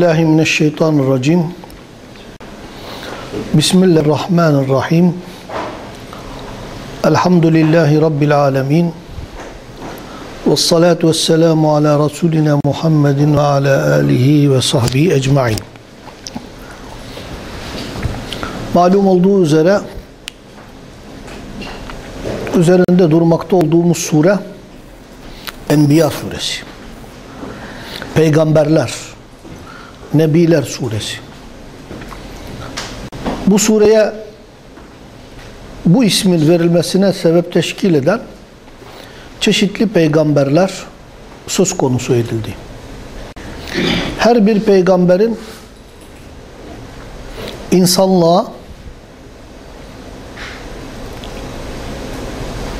Billahi mineşşeytanirracim. Bismillahirrahmanirrahim. Elhamdülillahi rabbil alamin. Ves salatu vesselamu ala rasulina Muhammedin ve ala alihi ve sahbihi ecmaîn. Malum olduğu üzere üzerinde durmakta olduğumuz sure Enbiya suresi. Peygamberler, Nebiler suresi. Bu sureye bu ismin verilmesine sebep teşkil eden çeşitli peygamberler söz konusu edildi. Her bir peygamberin insanlığa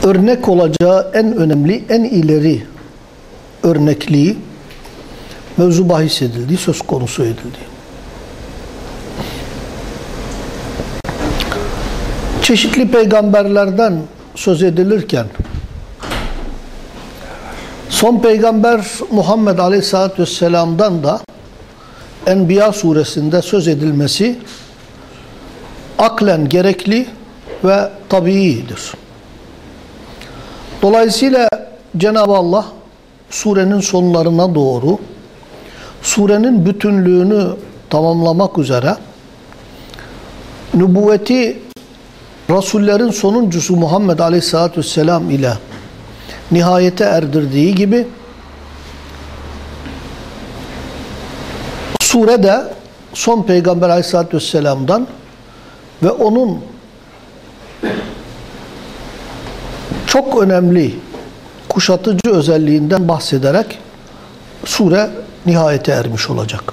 örnek olacağı en önemli, en ileri örnekliği mevzu bahis edildi, söz konusu edildi. Çeşitli peygamberlerden söz edilirken son peygamber Muhammed Aleyhisselatü Vesselam'dan da Enbiya suresinde söz edilmesi aklen gerekli ve tabiidir. Dolayısıyla Cenab-ı Allah surenin sonlarına doğru surenin bütünlüğünü tamamlamak üzere nübüvveti Resullerin sonuncusu Muhammed Aleyhisselatü Vesselam ile nihayete erdirdiği gibi surede son Peygamber Aleyhisselatü Vesselam'dan ve onun çok önemli kuşatıcı özelliğinden bahsederek sure nihayete ermiş olacak.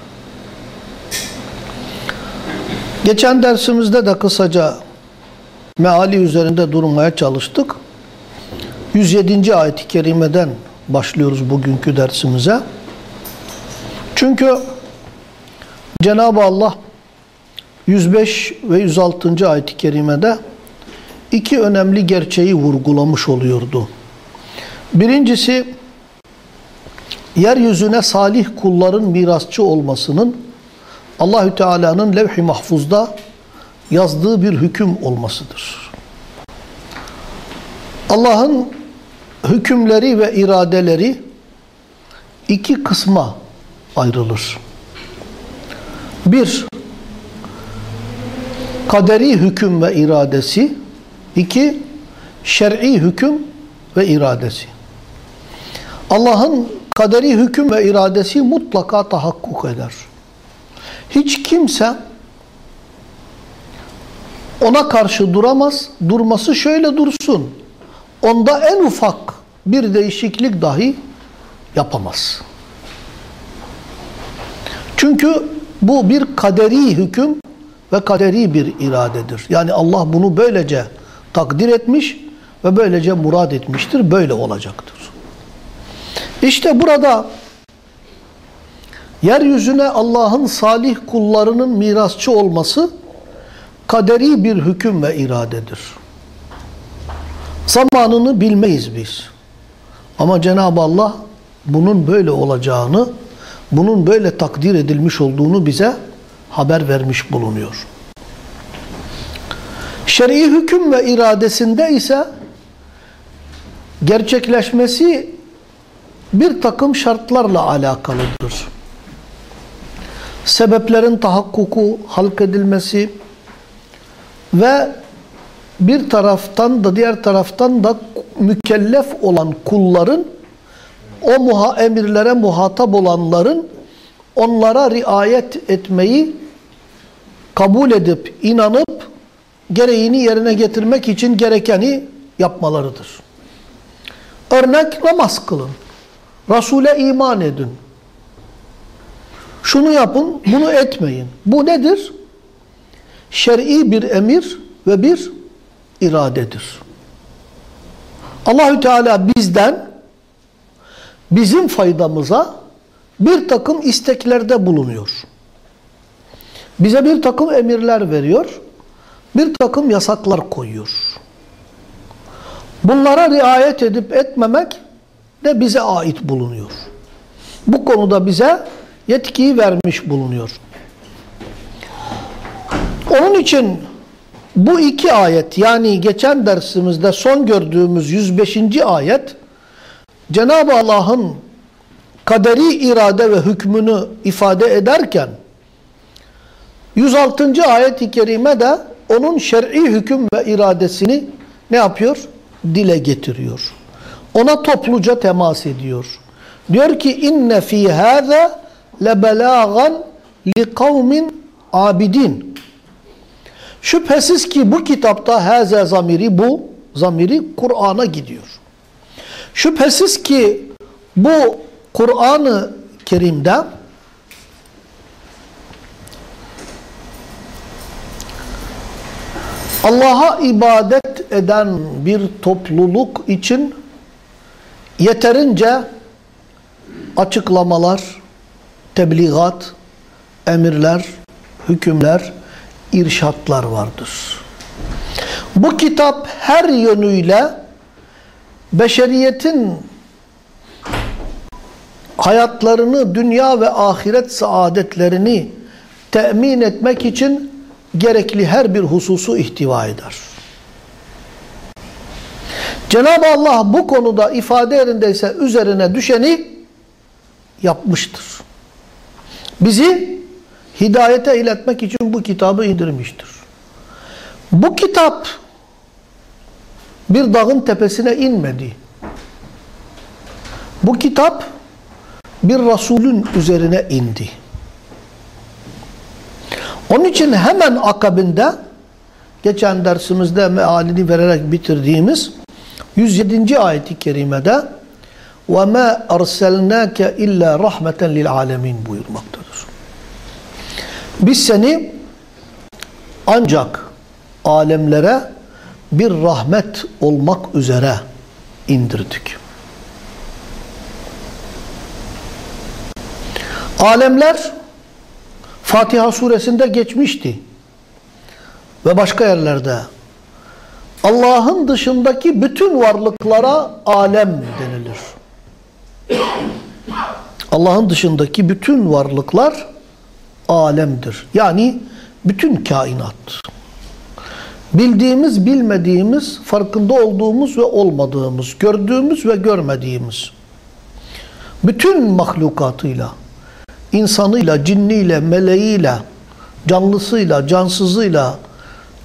Geçen dersimizde de kısaca meali üzerinde durmaya çalıştık. 107. ayet-i kerimeden başlıyoruz bugünkü dersimize. Çünkü Cenab-ı Allah 105 ve 106. ayet-i kerimede iki önemli gerçeği vurgulamış oluyordu. Birincisi yeryüzüne salih kulların mirasçı olmasının Allahü Teala'nın levh-i mahfuzda yazdığı bir hüküm olmasıdır. Allah'ın hükümleri ve iradeleri iki kısma ayrılır. Bir, kaderi hüküm ve iradesi. iki şer'i hüküm ve iradesi. Allah'ın kaderi hüküm ve iradesi mutlaka tahakkuk eder. Hiç kimse ona karşı duramaz. Durması şöyle dursun. Onda en ufak bir değişiklik dahi yapamaz. Çünkü bu bir kaderi hüküm ve kaderi bir iradedir. Yani Allah bunu böylece takdir etmiş ve böylece murad etmiştir. Böyle olacaktır. İşte burada yeryüzüne Allah'ın salih kullarının mirasçı olması kaderi bir hüküm ve iradedir. Zamanını bilmeyiz biz. Ama Cenab-ı Allah bunun böyle olacağını, bunun böyle takdir edilmiş olduğunu bize haber vermiş bulunuyor. Şer'i hüküm ve iradesinde ise gerçekleşmesi bir takım şartlarla alakalıdır. Sebeplerin tahakkuku, halk edilmesi ve bir taraftan da diğer taraftan da mükellef olan kulların o muha emirlere muhatap olanların onlara riayet etmeyi kabul edip, inanıp gereğini yerine getirmek için gerekeni yapmalarıdır. Örnek namaz kılın. Resul'e iman edin. Şunu yapın, bunu etmeyin. Bu nedir? Şer'i bir emir ve bir iradedir. Allahü Teala bizden bizim faydamıza bir takım isteklerde bulunuyor. Bize bir takım emirler veriyor, bir takım yasaklar koyuyor. Bunlara riayet edip etmemek de bize ait bulunuyor. Bu konuda bize yetkiyi vermiş bulunuyor. Onun için bu iki ayet yani geçen dersimizde son gördüğümüz 105. ayet Cenab-ı Allah'ın kaderi irade ve hükmünü ifade ederken 106. ayet-i kerime de onun şer'i hüküm ve iradesini ne yapıyor? Dile getiriyor. Ona topluca temas ediyor. Diyor ki inne fi hâzâ lebelâgan li kavmin abidin. Şüphesiz ki bu kitapta haza zamiri bu zamiri Kur'an'a gidiyor. Şüphesiz ki bu Kur'an-ı Kerim'de Allah'a ibadet eden bir topluluk için yeterince açıklamalar, tebliğat, emirler, hükümler, irşatlar vardır. Bu kitap her yönüyle beşeriyetin hayatlarını, dünya ve ahiret saadetlerini temin etmek için gerekli her bir hususu ihtiva eder. Cenab-ı Allah bu konuda ifade yerindeyse üzerine düşeni yapmıştır. Bizi hidayete iletmek için bu kitabı indirmiştir. Bu kitap bir dağın tepesine inmedi. Bu kitap bir Resulün üzerine indi. Onun için hemen akabinde geçen dersimizde mealini vererek bitirdiğimiz 107. ayeti kerimede وَمَا أَرْسَلْنَاكَ اِلَّا رَحْمَةً لِلْعَالَمِينَ buyurmaktadır. Biz seni ancak alemlere bir rahmet olmak üzere indirdik. Alemler Fatiha suresinde geçmişti. Ve başka yerlerde. Allah'ın dışındaki bütün varlıklara alem denilir. Allah'ın dışındaki bütün varlıklar alemdir. Yani bütün kainat. Bildiğimiz, bilmediğimiz, farkında olduğumuz ve olmadığımız, gördüğümüz ve görmediğimiz. Bütün mahlukatıyla, insanıyla, cinniyle, meleğiyle, canlısıyla, cansızıyla,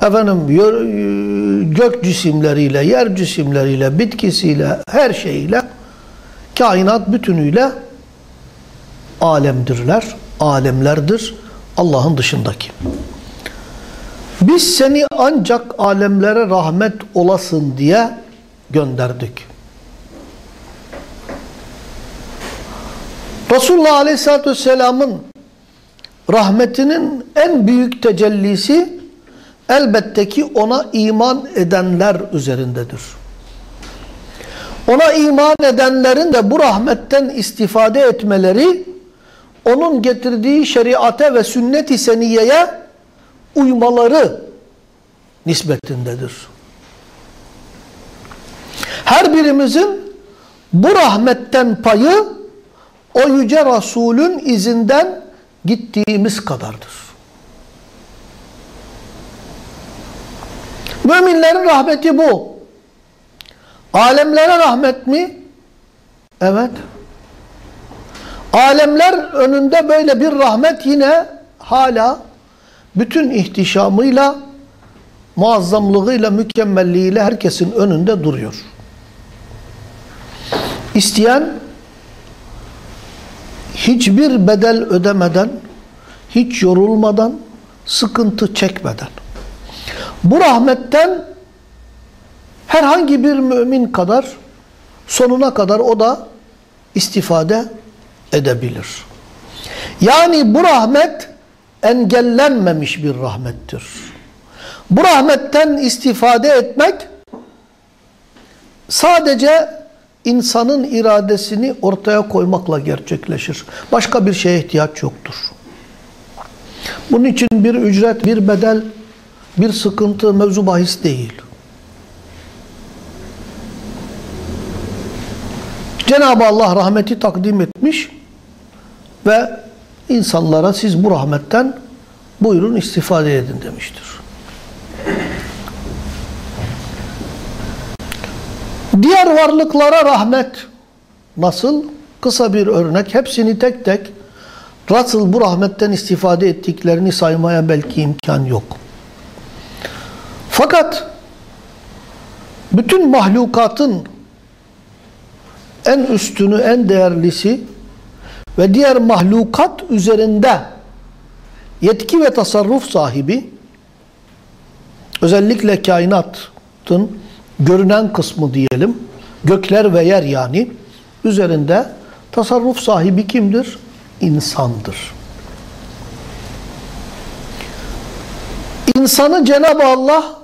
efendim gök cisimleriyle, yer cisimleriyle, bitkisiyle, her şeyiyle kainat bütünüyle alemdirler, alemlerdir Allah'ın dışındaki. Biz seni ancak alemlere rahmet olasın diye gönderdik. Resulullah Aleyhisselatü Vesselam'ın rahmetinin en büyük tecellisi elbette ki ona iman edenler üzerindedir. Ona iman edenlerin de bu rahmetten istifade etmeleri onun getirdiği şeriate ve sünnet-i seniyeye uymaları nisbetindedir. Her birimizin bu rahmetten payı o yüce Resulün izinden gittiğimiz kadardır. Müminlerin rahmeti bu. Alemlere rahmet mi? Evet. Alemler önünde böyle bir rahmet yine hala bütün ihtişamıyla, muazzamlığıyla, mükemmelliğiyle herkesin önünde duruyor. İsteyen hiçbir bedel ödemeden, hiç yorulmadan, sıkıntı çekmeden. Bu rahmetten herhangi bir mümin kadar sonuna kadar o da istifade edebilir. Yani bu rahmet engellenmemiş bir rahmettir. Bu rahmetten istifade etmek sadece insanın iradesini ortaya koymakla gerçekleşir. Başka bir şeye ihtiyaç yoktur. Bunun için bir ücret, bir bedel, bir sıkıntı mevzu bahis değil. Cenab-ı Allah rahmeti takdim etmiş ve insanlara siz bu rahmetten buyurun istifade edin demiştir. Diğer varlıklara rahmet nasıl? Kısa bir örnek. Hepsini tek tek nasıl bu rahmetten istifade ettiklerini saymaya belki imkan yok. Fakat bütün mahlukatın en üstünü, en değerlisi ve diğer mahlukat üzerinde yetki ve tasarruf sahibi özellikle kainatın görünen kısmı diyelim gökler ve yer yani üzerinde tasarruf sahibi kimdir? İnsandır. İnsanı Cenab-ı Allah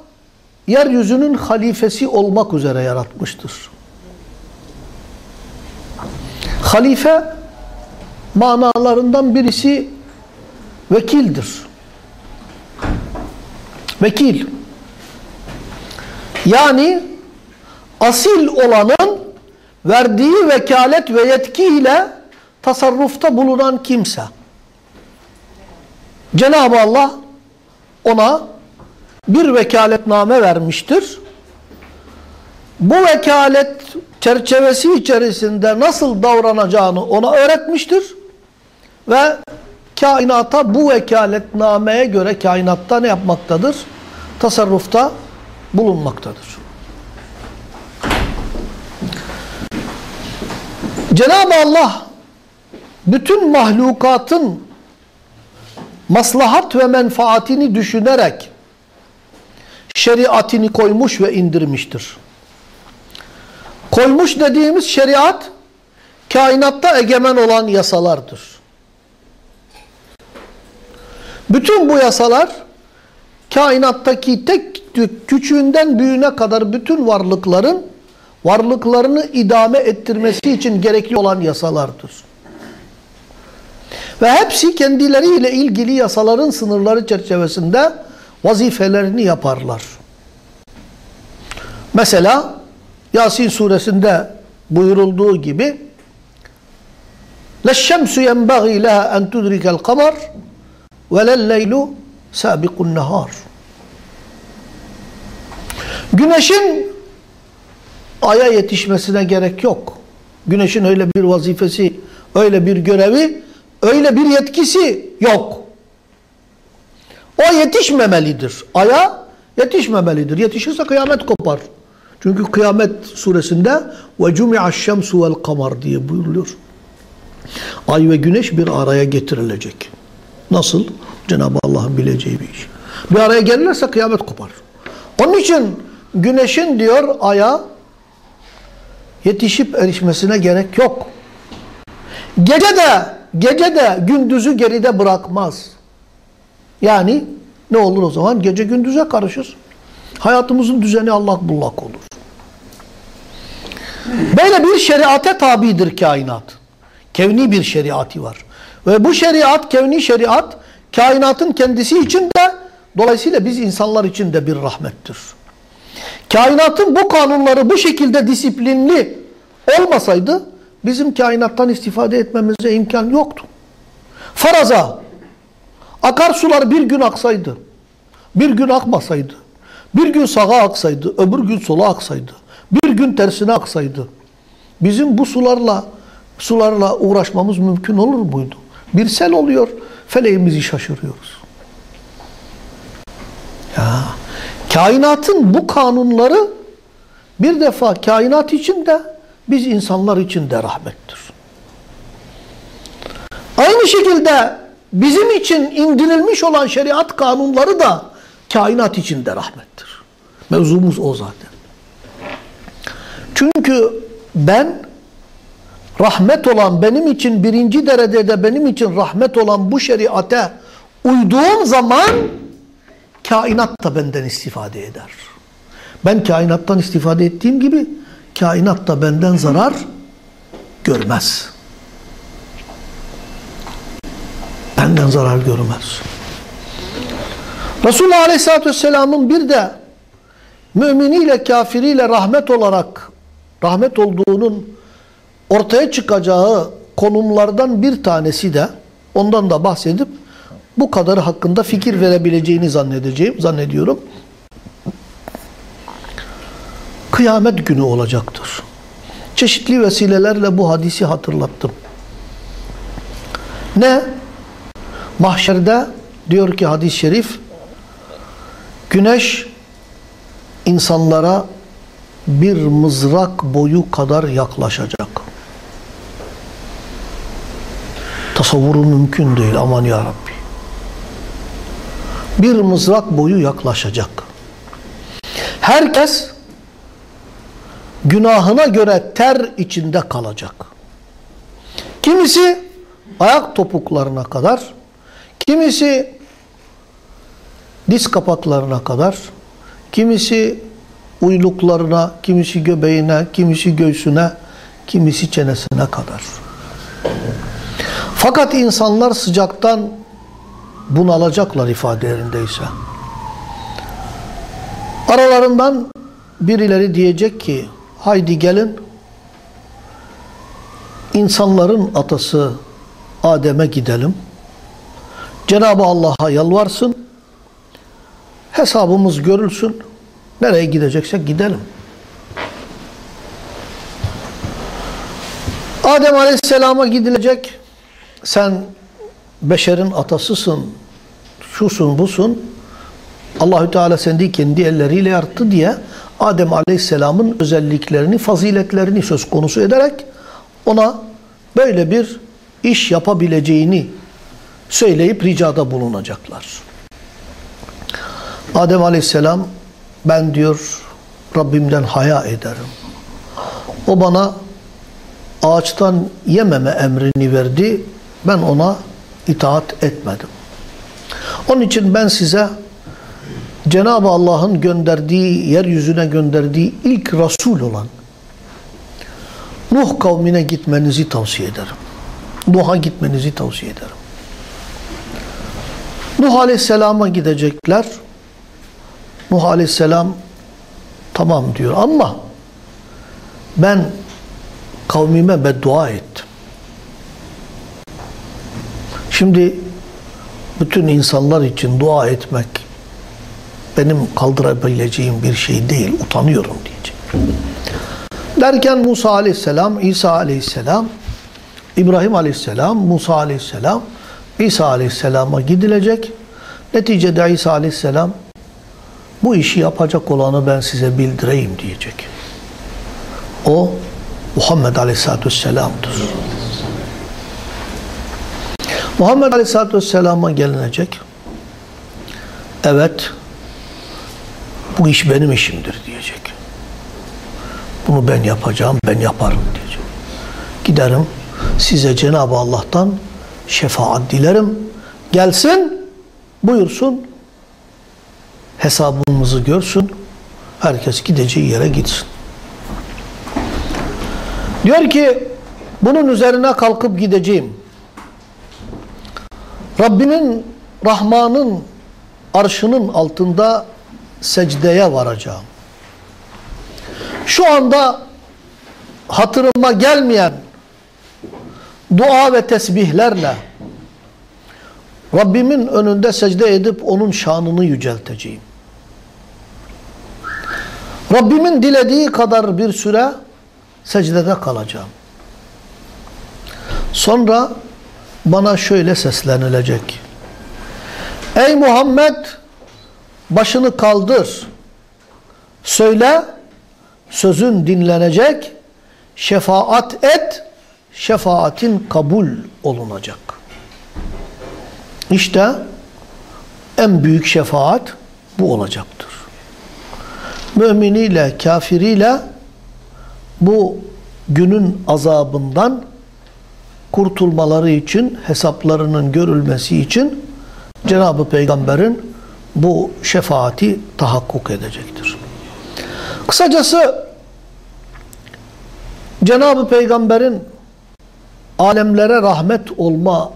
yeryüzünün halifesi olmak üzere yaratmıştır. Halife manalarından birisi vekildir. Vekil. Yani asil olanın verdiği vekalet ve yetkiyle tasarrufta bulunan kimse. Cenab-ı Allah ona bir vekaletname vermiştir. Bu vekalet çerçevesi içerisinde nasıl davranacağını ona öğretmiştir. Ve kainata bu vekaletnameye göre kainatta ne yapmaktadır? Tasarrufta bulunmaktadır. Cenab-ı Allah bütün mahlukatın maslahat ve menfaatini düşünerek şeriatini koymuş ve indirmiştir. Koymuş dediğimiz şeriat kainatta egemen olan yasalardır. Bütün bu yasalar kainattaki tek küçüğünden büyüğüne kadar bütün varlıkların varlıklarını idame ettirmesi için gerekli olan yasalardır. Ve hepsi kendileriyle ilgili yasaların sınırları çerçevesinde vazifelerini yaparlar. Mesela Yasin suresinde buyurulduğu gibi لَشَّمْسُ يَنْبَغِي لَهَا اَنْ تُدْرِكَ الْقَمَرِ وَلَلَّيْلُ سَابِقُ النَّهَارِ Güneşin aya yetişmesine gerek yok. Güneşin öyle bir vazifesi, öyle bir görevi, öyle bir yetkisi yok. O yetişmemelidir. Aya yetişmemelidir. Yetişirse kıyamet kopar. Çünkü kıyamet suresinde ve cumi'aş şemsu vel kamar diye buyuruluyor. Ay ve güneş bir araya getirilecek. Nasıl? Cenab-ı Allah'ın bileceği bir iş. Bir araya gelirse kıyamet kopar. Onun için güneşin diyor aya yetişip erişmesine gerek yok. Gece de gece de gündüzü geride bırakmaz. Yani ne olur o zaman? Gece gündüze karışır. Hayatımızın düzeni allak bullak olur. Böyle bir şeriate tabidir kainat. Kevni bir şeriatı var. Ve bu şeriat, kevni şeriat, kainatın kendisi için de, dolayısıyla biz insanlar için de bir rahmettir. Kainatın bu kanunları bu şekilde disiplinli olmasaydı, bizim kainattan istifade etmemize imkan yoktu. Faraza, akarsular bir gün aksaydı, bir gün akmasaydı, bir gün sağa aksaydı, öbür gün sola aksaydı, bir gün tersine aksaydı, bizim bu sularla sularla uğraşmamız mümkün olur muydu? Bir sel oluyor, feleğimizi şaşırıyoruz. Ya, kainatın bu kanunları bir defa kainat için de biz insanlar için de rahmettir. Aynı şekilde bizim için indirilmiş olan şeriat kanunları da kainat için de rahmettir. Mevzumuz o zaten. Çünkü ben rahmet olan benim için birinci derecede benim için rahmet olan bu şeriate uyduğum zaman kainat da benden istifade eder. Ben kainattan istifade ettiğim gibi kainat da benden zarar görmez. Benden zarar görmez. Resulullah Aleyhisselatü Vesselam'ın bir de müminiyle kafiriyle rahmet olarak rahmet olduğunun ortaya çıkacağı konumlardan bir tanesi de ondan da bahsedip bu kadarı hakkında fikir verebileceğini zannedeceğim, zannediyorum. Kıyamet günü olacaktır. Çeşitli vesilelerle bu hadisi hatırlattım. Ne? Mahşerde diyor ki hadis-i şerif güneş insanlara bir mızrak boyu kadar yaklaşacak. Tasavvuru mümkün değil aman ya Rabbi. Bir mızrak boyu yaklaşacak. Herkes günahına göre ter içinde kalacak. Kimisi ayak topuklarına kadar, kimisi diz kapaklarına kadar, kimisi uyluklarına, kimisi göbeğine, kimisi göğsüne, kimisi çenesine kadar. Fakat insanlar sıcaktan bunalacaklar ifadelerindeyse. Aralarından birileri diyecek ki, haydi gelin, insanların atası Adem'e gidelim. Cenab-ı Allah'a yalvarsın, hesabımız görülsün, nereye gideceksek gidelim. Adem Aleyhisselam'a gidilecek, sen beşerin atasısın, şusun busun, Allahü Teala seni kendi elleriyle yarattı diye Adem Aleyhisselam'ın özelliklerini, faziletlerini söz konusu ederek ona böyle bir iş yapabileceğini söyleyip ricada bulunacaklar. Adem Aleyhisselam ben diyor Rabbimden haya ederim. O bana ağaçtan yememe emrini verdi. Ben ona itaat etmedim. Onun için ben size Cenab-ı Allah'ın gönderdiği, yeryüzüne gönderdiği ilk Resul olan Nuh kavmine gitmenizi tavsiye ederim. Nuh'a gitmenizi tavsiye ederim. Nuh Aleyhisselam'a gidecekler. Nuh Aleyhisselam tamam diyor ama ben kavmime beddua ettim. Şimdi bütün insanlar için dua etmek benim kaldırabileceğim bir şey değil, utanıyorum diyecek. Derken Musa aleyhisselam, İsa aleyhisselam, İbrahim aleyhisselam, Musa aleyhisselam, İsa aleyhisselama gidilecek. Neticede İsa aleyhisselam bu işi yapacak olanı ben size bildireyim diyecek. O Muhammed aleyhisselatü vesselam'dır. Muhammed aleyhisselatü vesselama gelinecek. Evet, bu iş benim işimdir diyecek. Bunu ben yapacağım, ben yaparım diyecek. Giderim, size Cenab-ı Allah'tan şefaat dilerim. Gelsin, buyursun, hesabımızı görsün, herkes gideceği yere gitsin. Diyor ki, bunun üzerine kalkıp gideceğim. Rabbimin, Rahman'ın arşının altında secdeye varacağım. Şu anda hatırıma gelmeyen dua ve tesbihlerle Rabbimin önünde secde edip onun şanını yücelteceğim. Rabbimin dilediği kadar bir süre secdede kalacağım. Sonra bana şöyle seslenilecek. Ey Muhammed başını kaldır. Söyle sözün dinlenecek. Şefaat et. Şefaatin kabul olunacak. İşte en büyük şefaat bu olacaktır. Müminiyle, kafiriyle bu günün azabından kurtulmaları için, hesaplarının görülmesi için Cenab-ı Peygamber'in bu şefaati tahakkuk edecektir. Kısacası Cenab-ı Peygamber'in alemlere rahmet olma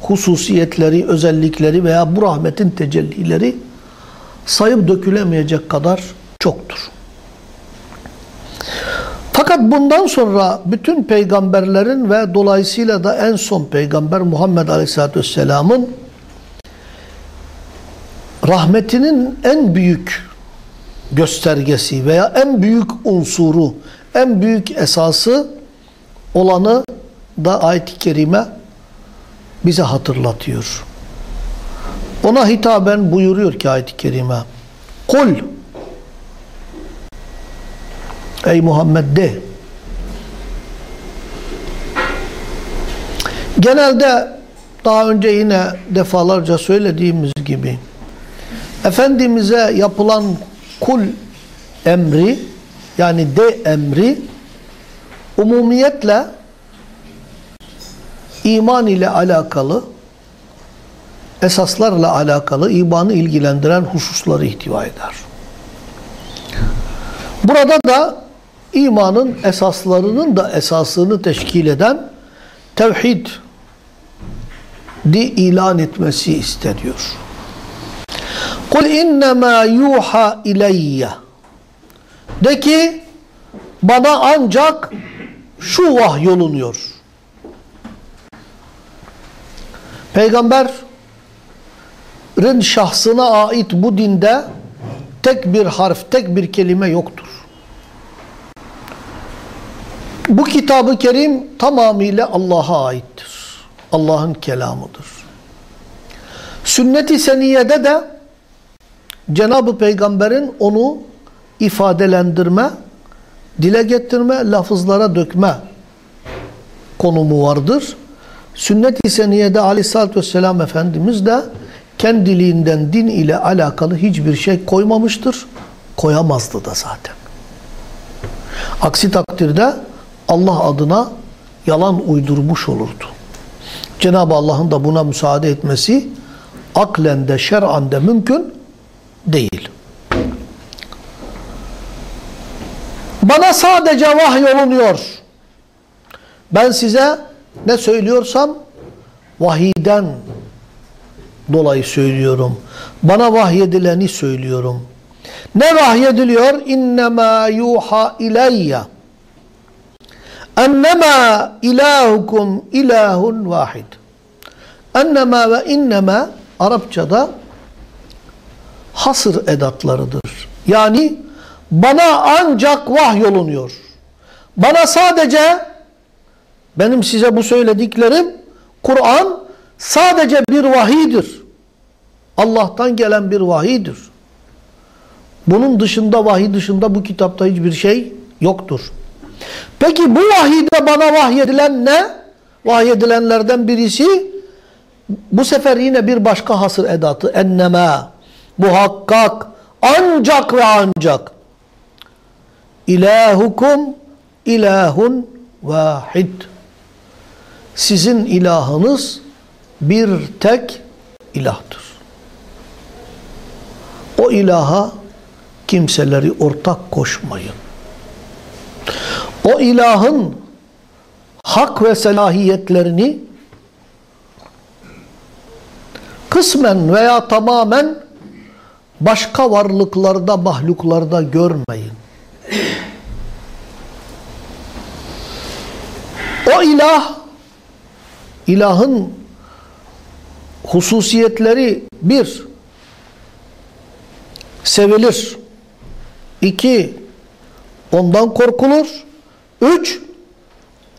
hususiyetleri, özellikleri veya bu rahmetin tecellileri sayıp dökülemeyecek kadar çoktur. Fakat bundan sonra bütün peygamberlerin ve dolayısıyla da en son peygamber Muhammed Aleyhisselatü Vesselam'ın rahmetinin en büyük göstergesi veya en büyük unsuru, en büyük esası olanı da ayet-i kerime bize hatırlatıyor. Ona hitaben buyuruyor ki ayet-i kerime Kul Ey Muhammed de Genelde daha önce yine defalarca söylediğimiz gibi Efendimiz'e yapılan kul emri yani de emri umumiyetle iman ile alakalı esaslarla alakalı imanı ilgilendiren hususları ihtiva eder. Burada da imanın esaslarının da esasını teşkil eden tevhid di ilan etmesi isteniyor. Kul innema yuha ileyye de ki bana ancak şu vahyolunuyor. Peygamberin şahsına ait bu dinde tek bir harf, tek bir kelime yoktur. Bu kitabı kerim tamamıyla Allah'a aittir. Allah'ın kelamıdır. Sünnet-i seniyede de Cenab-ı Peygamber'in onu ifadelendirme, dile getirme, lafızlara dökme konumu vardır. Sünnet-i seniyede aleyhissalatü vesselam Efendimiz de kendiliğinden din ile alakalı hiçbir şey koymamıştır. Koyamazdı da zaten. Aksi takdirde Allah adına yalan uydurmuş olurdu. Cenab-ı Allah'ın da buna müsaade etmesi aklen de şer'an de mümkün değil. Bana sadece vahyolunuyor. Ben size ne söylüyorsam vahiden dolayı söylüyorum. Bana vahyedileni söylüyorum. Ne vahyediliyor? İnnemâ yuha ileyye. Ennemâ ilahukum ilahun vahid. Ennemâ ve innemâ Arapçada hasır edatlarıdır. Yani bana ancak vahyolunuyor. Bana sadece benim size bu söylediklerim Kur'an sadece bir vahidir. Allah'tan gelen bir vahidir. Bunun dışında vahiy dışında bu kitapta hiçbir şey yoktur. Peki bu vahide bana vahyedilen ne? Vahyedilenlerden birisi bu sefer yine bir başka hasır edatı. Enneme, muhakkak, ancak ve ancak. İlahukum ilahun vahid. Sizin ilahınız bir tek ilahtır. O ilaha kimseleri ortak koşmayın. O ilahın hak ve selahiyetlerini kısmen veya tamamen başka varlıklarda, mahluklarda görmeyin. O ilah, ilahın hususiyetleri bir, sevilir. iki ondan korkulur. Üç,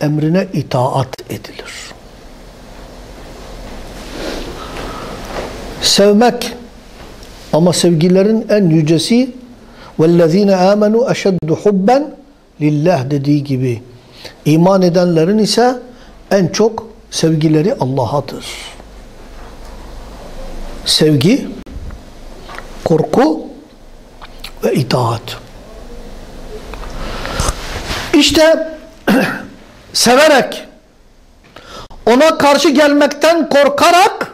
emrine itaat edilir. Sevmek ama sevgilerin en yücesi وَالَّذ۪ينَ آمَنُوا اَشَدُّ حُبًّا lillah dediği gibi iman edenlerin ise en çok sevgileri Allah'adır. Sevgi, korku ve itaat. İşte severek, ona karşı gelmekten korkarak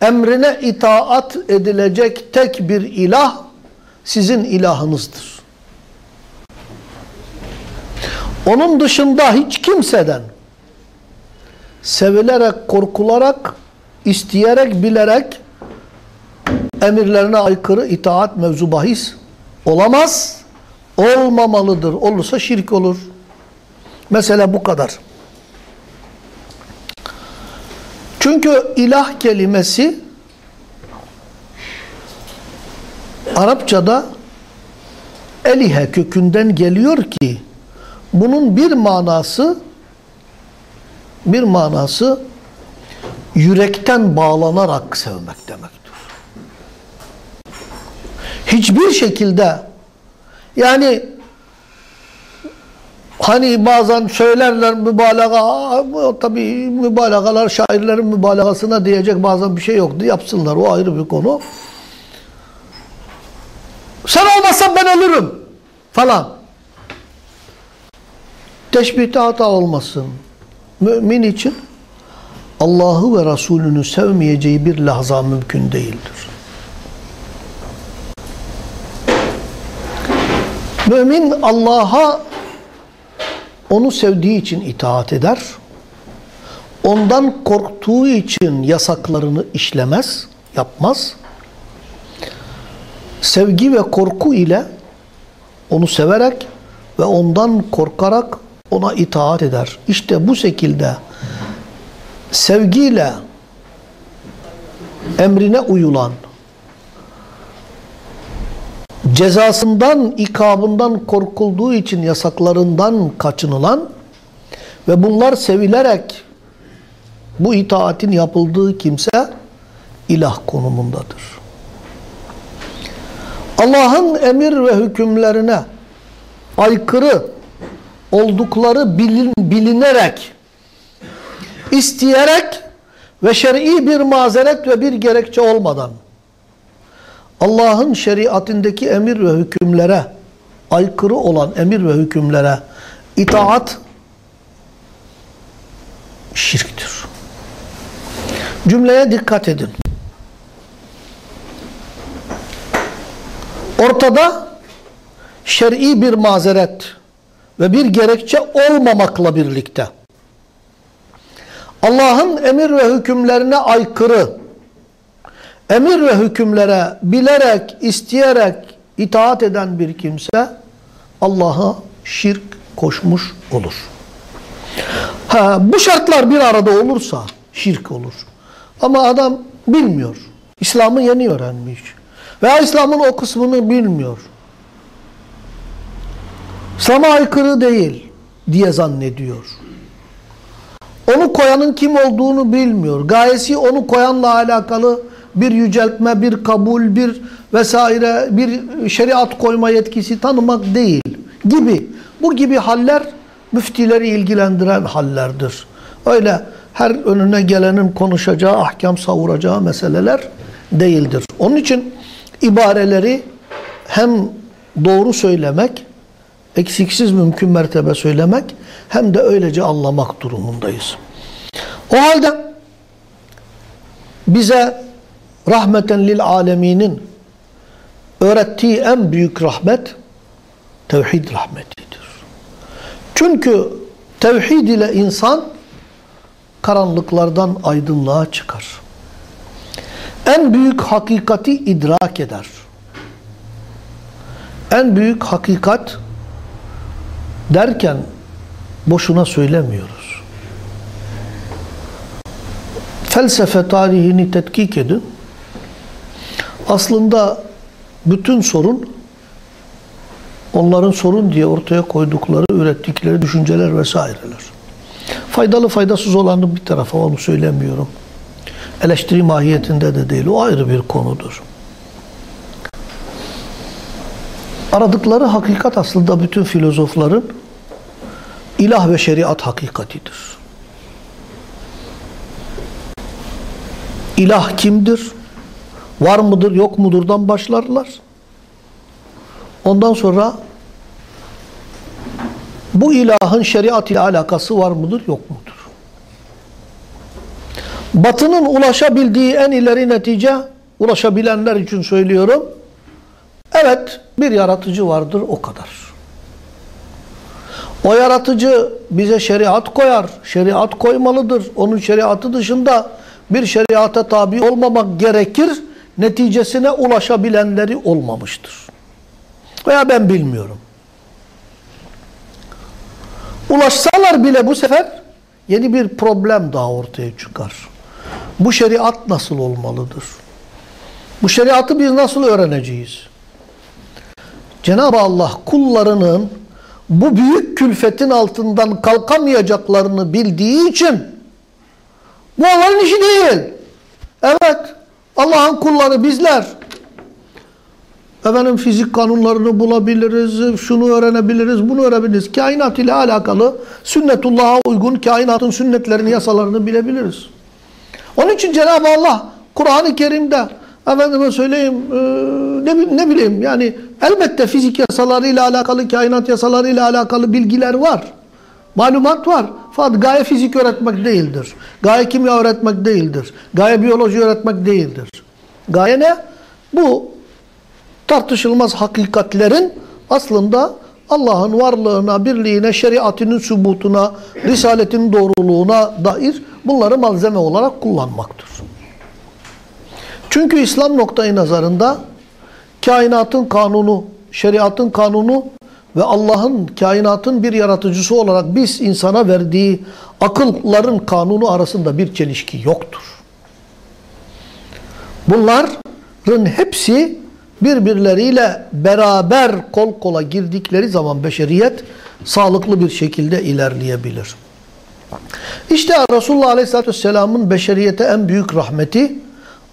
emrine itaat edilecek tek bir ilah sizin ilahınızdır. Onun dışında hiç kimseden sevilerek, korkularak, isteyerek, bilerek emirlerine aykırı itaat mevzu bahis olamaz. olmamalıdır. Olursa şirk olur. Mesela bu kadar. Çünkü ilah kelimesi Arapçada elihe kökünden geliyor ki bunun bir manası bir manası yürekten bağlanarak sevmek demektir. Hiçbir şekilde yani hani bazen söylerler mübalağa tabi mübalağalar şairlerin mübalağasına diyecek bazen bir şey yoktu yapsınlar o ayrı bir konu. Sen olmazsan ben ölürüm falan. Teşbihte hata olmasın. Mümin için Allah'ı ve Resulünü sevmeyeceği bir lahza mümkün değildir. Mümin Allah'a onu sevdiği için itaat eder. Ondan korktuğu için yasaklarını işlemez, yapmaz. Sevgi ve korku ile onu severek ve ondan korkarak ona itaat eder. İşte bu şekilde sevgiyle emrine uyulan, cezasından, ikabından korkulduğu için yasaklarından kaçınılan ve bunlar sevilerek bu itaatin yapıldığı kimse ilah konumundadır. Allah'ın emir ve hükümlerine aykırı oldukları bilin, bilinerek, isteyerek ve şer'i bir mazeret ve bir gerekçe olmadan Allah'ın şeriatindeki emir ve hükümlere aykırı olan emir ve hükümlere itaat şirktir. Cümleye dikkat edin. Ortada şer'i bir mazeret ve bir gerekçe olmamakla birlikte Allah'ın emir ve hükümlerine aykırı emir ve hükümlere bilerek, isteyerek itaat eden bir kimse Allah'a şirk koşmuş olur. Ha, bu şartlar bir arada olursa şirk olur. Ama adam bilmiyor. İslam'ı yeni öğrenmiş. Veya İslam'ın o kısmını bilmiyor. İslam'a aykırı değil diye zannediyor. Onu koyanın kim olduğunu bilmiyor. Gayesi onu koyanla alakalı bir yüceltme, bir kabul, bir vesaire, bir şeriat koyma yetkisi tanımak değil gibi. Bu gibi haller müftileri ilgilendiren hallerdir. Öyle her önüne gelenin konuşacağı, ahkam savuracağı meseleler değildir. Onun için ibareleri hem doğru söylemek, eksiksiz mümkün mertebe söylemek hem de öylece anlamak durumundayız. O halde bize rahmeten lil aleminin öğrettiği en büyük rahmet tevhid rahmetidir. Çünkü tevhid ile insan karanlıklardan aydınlığa çıkar. En büyük hakikati idrak eder. En büyük hakikat derken boşuna söylemiyoruz. Felsefe tarihini tetkik edin. Aslında bütün sorun onların sorun diye ortaya koydukları, ürettikleri düşünceler vesaireler. Faydalı faydasız olanı bir tarafa onu söylemiyorum. Eleştiri mahiyetinde de değil. O ayrı bir konudur. Aradıkları hakikat aslında bütün filozofların ilah ve şeriat hakikatidir. İlah kimdir? Var mıdır, yok mudurdan başlarlar. Ondan sonra bu ilahın şeriat ile alakası var mıdır, yok mudur? Batının ulaşabildiği en ileri netice, ulaşabilenler için söylüyorum, evet bir yaratıcı vardır o kadar. O yaratıcı bize şeriat koyar, şeriat koymalıdır. Onun şeriatı dışında bir şeriata tabi olmamak gerekir neticesine ulaşabilenleri olmamıştır. Veya ben bilmiyorum. Ulaşsalar bile bu sefer yeni bir problem daha ortaya çıkar. Bu şeriat nasıl olmalıdır? Bu şeriatı biz nasıl öğreneceğiz? Cenab-ı Allah kullarının bu büyük külfetin altından kalkamayacaklarını bildiği için bu onların işi değil. Evet, Allah'ın kulları bizler. Efendim fizik kanunlarını bulabiliriz, şunu öğrenebiliriz, bunu öğrenebiliriz. Kainat ile alakalı sünnetullah'a uygun kainatın sünnetlerini, yasalarını bilebiliriz. Onun için Cenab-ı Allah Kur'an-ı Kerim'de efendime söyleyeyim e, ne, ne bileyim yani elbette fizik yasalarıyla alakalı, kainat yasalarıyla alakalı bilgiler var. Malumat var. Fakat gaye fizik öğretmek değildir. Gaye kimya öğretmek değildir. Gaye biyoloji öğretmek değildir. Gaye ne? Bu tartışılmaz hakikatlerin aslında Allah'ın varlığına, birliğine, şeriatının subutuna, risaletin doğruluğuna dair bunları malzeme olarak kullanmaktır. Çünkü İslam noktayı nazarında kainatın kanunu, şeriatın kanunu ve Allah'ın kainatın bir yaratıcısı olarak biz insana verdiği akılların kanunu arasında bir çelişki yoktur. Bunların hepsi birbirleriyle beraber kol kola girdikleri zaman beşeriyet sağlıklı bir şekilde ilerleyebilir. İşte Resulullah Aleyhisselatü Vesselam'ın beşeriyete en büyük rahmeti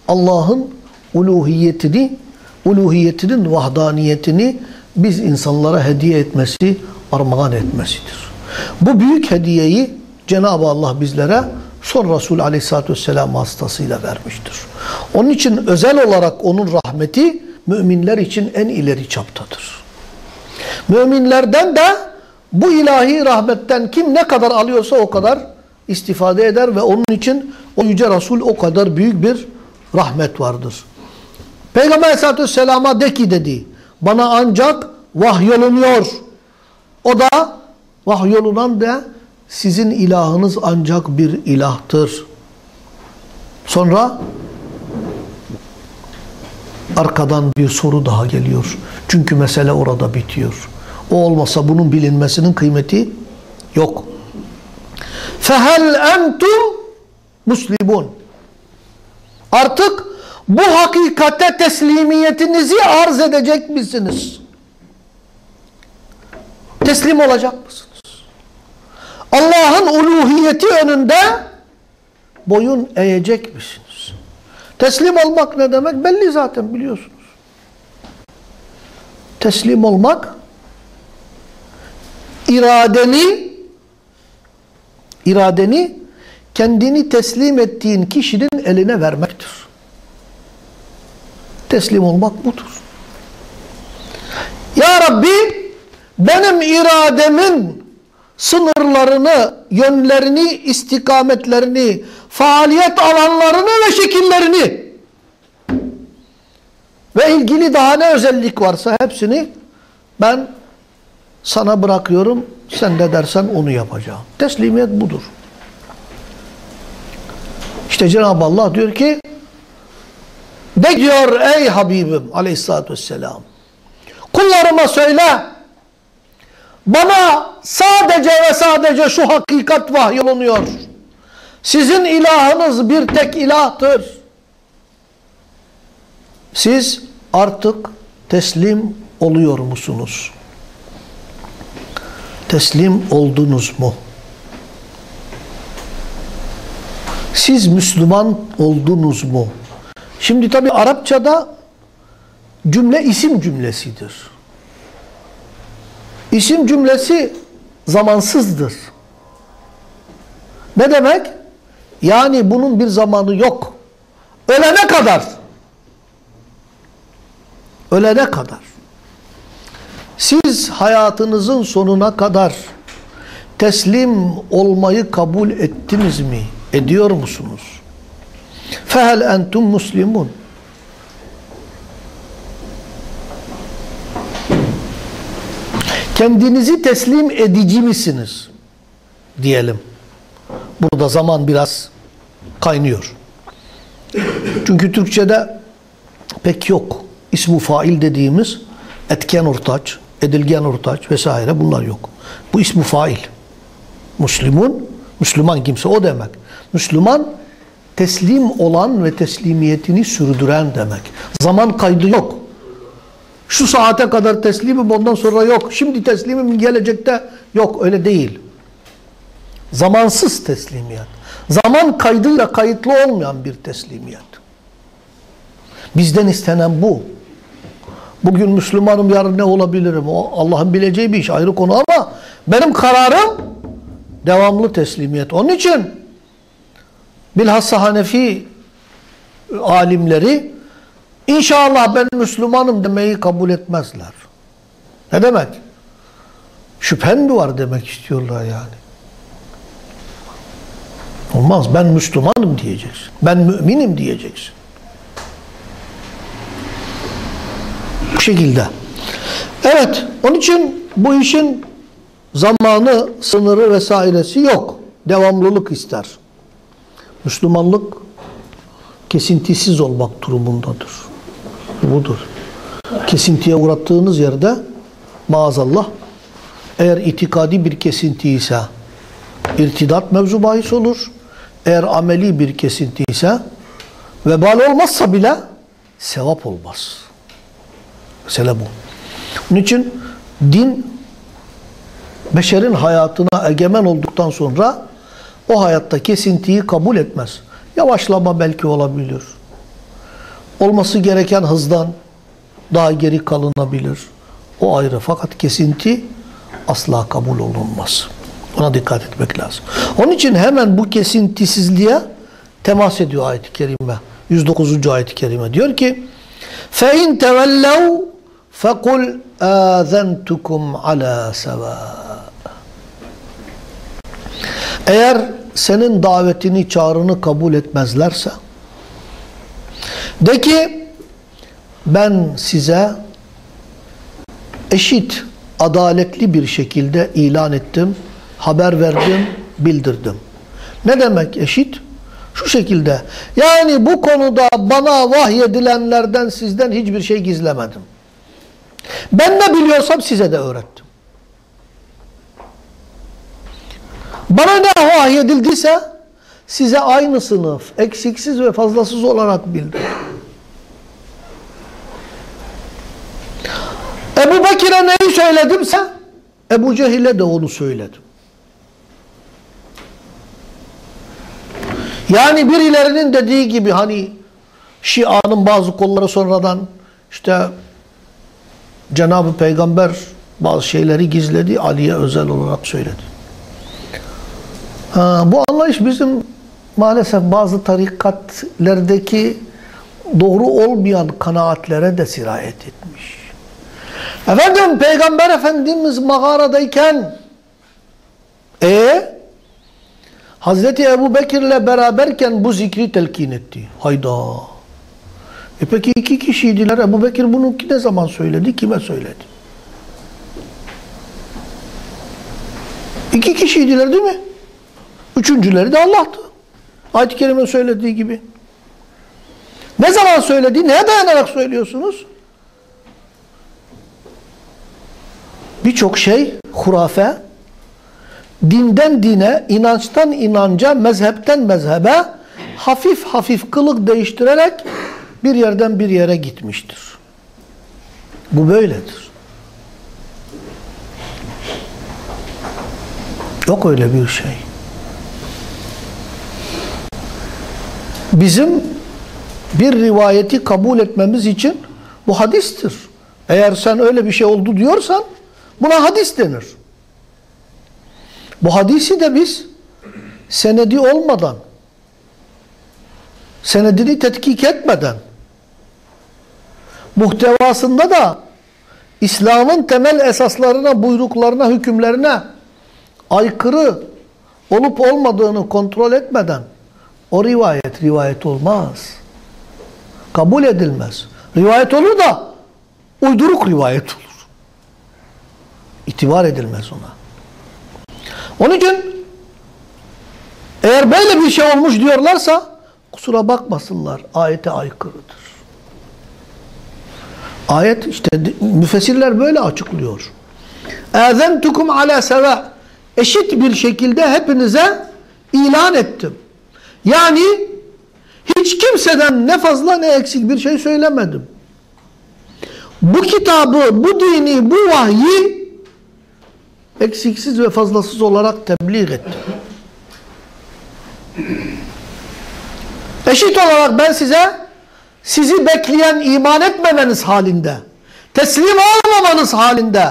Allah'ın uluhiyetini, uluhiyetinin vahdaniyetini biz insanlara hediye etmesi, armağan etmesidir. Bu büyük hediyeyi Cenab-ı Allah bizlere son Resul Aleyhisselatü Vesselam hastasıyla vermiştir. Onun için özel olarak onun rahmeti müminler için en ileri çaptadır. Müminlerden de bu ilahi rahmetten kim ne kadar alıyorsa o kadar istifade eder ve onun için o yüce Resul o kadar büyük bir rahmet vardır. Peygamber aleyhissalatü vesselama de ki dedi, bana ancak vahyolunuyor. O da vahyolunan da sizin ilahınız ancak bir ilahtır. Sonra arkadan bir soru daha geliyor. Çünkü mesele orada bitiyor. O olmasa bunun bilinmesinin kıymeti yok. Fehel entum muslimun. Artık bu hakikate teslimiyetinizi arz edecek misiniz? Teslim olacak mısınız? Allah'ın uluhiyeti önünde boyun eğecek misiniz? Teslim olmak ne demek? Belli zaten biliyorsunuz. Teslim olmak iradeni iradeni kendini teslim ettiğin kişinin eline vermektir. Teslim olmak budur. Ya Rabbi benim irademin sınırlarını, yönlerini, istikametlerini, faaliyet alanlarını ve şekillerini ve ilgili daha ne özellik varsa hepsini ben sana bırakıyorum. Sen de dersen onu yapacağım. Teslimiyet budur. İşte Cenab-ı Allah diyor ki de diyor ey Habibim aleyhissalatü vesselam kullarıma söyle bana sadece ve sadece şu hakikat vahyolunuyor. Sizin ilahınız bir tek ilahtır. Siz artık teslim oluyor musunuz? Teslim oldunuz mu? Siz Müslüman oldunuz mu? Şimdi tabi Arapçada cümle isim cümlesidir. İsim cümlesi zamansızdır. Ne demek? Yani bunun bir zamanı yok. Ölene kadar. Ölene kadar. Siz hayatınızın sonuna kadar teslim olmayı kabul ettiniz mi? Ediyor musunuz? Fehel entum muslimun. Kendinizi teslim edici misiniz? Diyelim. Burada zaman biraz kaynıyor. Çünkü Türkçe'de pek yok. İsmu fail dediğimiz etken ortaç, edilgen ortaç vesaire bunlar yok. Bu ismu fail. Müslüman, Müslüman kimse o demek. Müslüman teslim olan ve teslimiyetini sürdüren demek. Zaman kaydı yok. Şu saate kadar teslimim ondan sonra yok. Şimdi teslimim gelecekte yok öyle değil. Zamansız teslimiyet. Zaman kaydıyla kayıtlı olmayan bir teslimiyet. Bizden istenen bu. Bugün Müslümanım yarın ne olabilirim? O Allah'ın bileceği bir iş ayrı konu ama benim kararım devamlı teslimiyet. Onun için bilhassa Hanefi alimleri inşallah ben Müslümanım demeyi kabul etmezler. Ne demek? Şüphen mi var demek istiyorlar yani. Olmaz. Ben Müslümanım diyeceksin. Ben müminim diyeceksin. Bu şekilde. Evet. Onun için bu işin zamanı, sınırı vesairesi yok. Devamlılık ister. Müslümanlık kesintisiz olmak durumundadır. Budur. Kesintiye uğrattığınız yerde maazallah eğer itikadi bir kesinti ise irtidat mevzu bahis olur. Eğer ameli bir kesinti ise vebal olmazsa bile sevap olmaz. Mesele bu. Onun için din beşerin hayatına egemen olduktan sonra o hayatta kesintiyi kabul etmez. Yavaşlama belki olabilir. Olması gereken hızdan daha geri kalınabilir. O ayrı fakat kesinti asla kabul olunmaz. Ona dikkat etmek lazım. Onun için hemen bu kesintisizliğe temas ediyor ayet-i kerime. 109. ayet-i kerime diyor ki: "Fe in فَقُلْ آذَنْتُكُمْ عَلَى سَوَاءٍ Eğer senin davetini, çağrını kabul etmezlerse de ki ben size eşit, adaletli bir şekilde ilan ettim, haber verdim, bildirdim. Ne demek eşit? Şu şekilde. Yani bu konuda bana vahyedilenlerden sizden hiçbir şey gizlemedim. Ben ne biliyorsam size de öğrettim. Bana ne vahyedildiyse size aynı sınıf, eksiksiz ve fazlasız olarak bildirdim. Ebu Bekir'e neyi söyledimse Ebu Cehil'e de onu söyledim. Yani birilerinin dediği gibi hani Şia'nın bazı kolları sonradan işte Cenab-ı Peygamber bazı şeyleri gizledi, Ali'ye özel olarak söyledi. Ha, bu anlayış bizim maalesef bazı tarikatlerdeki doğru olmayan kanaatlere de sirayet etmiş. Efendim Peygamber Efendimiz mağaradayken e Hazreti Ebu Bekir'le beraberken bu zikri telkin etti. Hayda. E peki iki kişiydiler. Ebu Bekir bunu ne zaman söyledi? Kime söyledi? İki kişiydiler değil mi? Üçüncüleri de Allah'tı. Ayet-i Kerime söylediği gibi. Ne zaman söyledi? Neye dayanarak söylüyorsunuz? Birçok şey hurafe, dinden dine, inançtan inanca, mezhepten mezhebe hafif hafif kılık değiştirerek bir yerden bir yere gitmiştir. Bu böyledir. Yok öyle bir şey. Bizim bir rivayeti kabul etmemiz için bu hadistir. Eğer sen öyle bir şey oldu diyorsan buna hadis denir. Bu hadisi de biz senedi olmadan, senedini tetkik etmeden, muhtevasında da İslam'ın temel esaslarına, buyruklarına, hükümlerine aykırı olup olmadığını kontrol etmeden o rivayet rivayet olmaz. Kabul edilmez. Rivayet olur da uyduruk rivayet olur. İtibar edilmez ona. Onun için eğer böyle bir şey olmuş diyorlarsa kusura bakmasınlar. Ayete aykırıdır. Ayet işte müfessirler böyle açıklıyor. Ezentukum ala seva. Eşit bir şekilde hepinize ilan ettim. Yani hiç kimseden ne fazla ne eksik bir şey söylemedim. Bu kitabı, bu dini, bu vahyi eksiksiz ve fazlasız olarak tebliğ ettim. Eşit olarak ben size sizi bekleyen iman etmemeniz halinde, teslim olmamanız halinde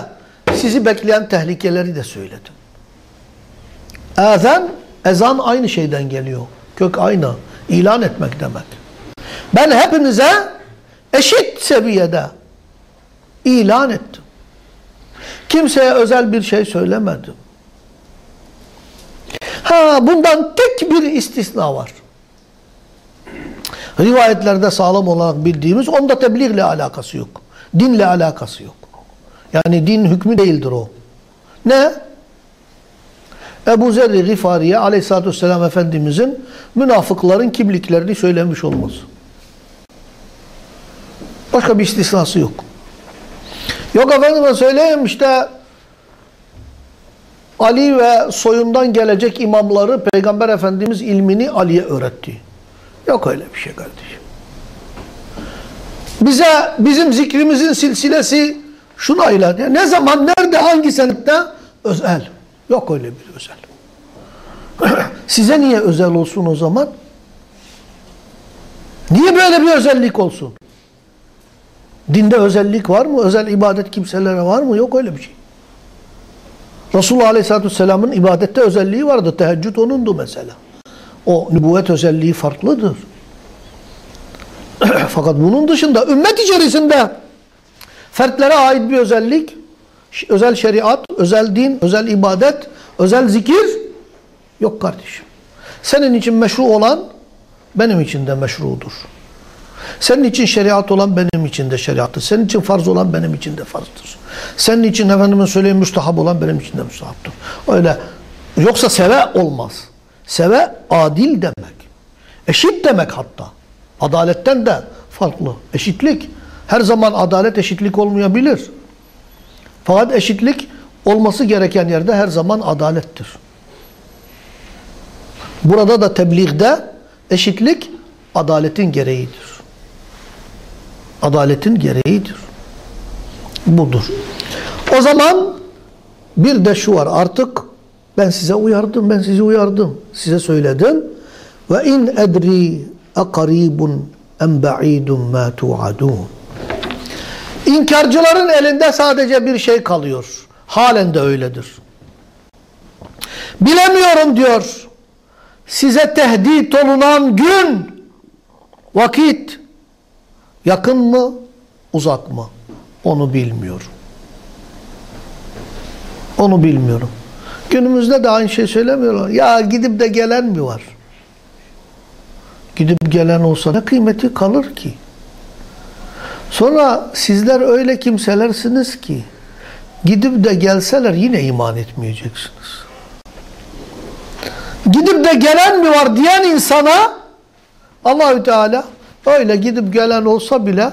sizi bekleyen tehlikeleri de söyledim. Ezan, ezan aynı şeyden geliyor. Kök aynı. İlan etmek demek. Ben hepinize eşit seviyede ilan ettim. Kimseye özel bir şey söylemedim. Ha bundan tek bir istisna var. Rivayetlerde sağlam olarak bildiğimiz onda tebliğle alakası yok. Dinle alakası yok. Yani din hükmü değildir o. Ne? Ebu Zer-i Gifariye aleyhissalatü vesselam Efendimizin münafıkların kimliklerini söylemiş olması. Başka bir istisnası yok. Yok efendime söyleyeyim işte Ali ve soyundan gelecek imamları Peygamber Efendimiz ilmini Ali'ye öğretti. Yok öyle bir şey kardeşim. Bize bizim zikrimizin silsilesi şuna ilan. Ne zaman, nerede, hangi senette? Özel. Yok öyle bir özel. Size niye özel olsun o zaman? Niye böyle bir özellik olsun? Dinde özellik var mı? Özel ibadet kimselere var mı? Yok öyle bir şey. Resulullah Aleyhisselatü Vesselam'ın ibadette özelliği vardı. Teheccüd onundu mesela. O nübüvvet özelliği farklıdır. Fakat bunun dışında ümmet içerisinde fertlere ait bir özellik, özel şeriat, özel din, özel ibadet, özel zikir yok kardeşim. Senin için meşru olan benim için de meşrudur. Senin için şeriat olan benim için de şeriattır. Senin için farz olan benim için de farzdır. Senin için efendime söyleyeyim müstahap olan benim için de müstahaptır. Öyle yoksa seve olmaz. Seve adil demek. Eşit demek hatta. Adaletten de farklı. Eşitlik. Her zaman adalet eşitlik olmayabilir. Fakat eşitlik olması gereken yerde her zaman adalettir. Burada da tebliğde eşitlik adaletin gereğidir. Adaletin gereğidir. Budur. O zaman bir de şu var artık ben size uyardım, ben sizi uyardım. Size söyledim. Ve in edri akaribun em ba'idun ma tu'adun. İnkarcıların elinde sadece bir şey kalıyor. Halen de öyledir. Bilemiyorum diyor. Size tehdit olunan gün, vakit yakın mı, uzak mı? Onu bilmiyorum. Onu bilmiyorum. Günümüzde de aynı şey söylemiyorlar. Ya gidip de gelen mi var? Gidip gelen olsa ne kıymeti kalır ki? Sonra sizler öyle kimselersiniz ki gidip de gelseler yine iman etmeyeceksiniz. Gidip de gelen mi var diyen insana Allahü Teala öyle gidip gelen olsa bile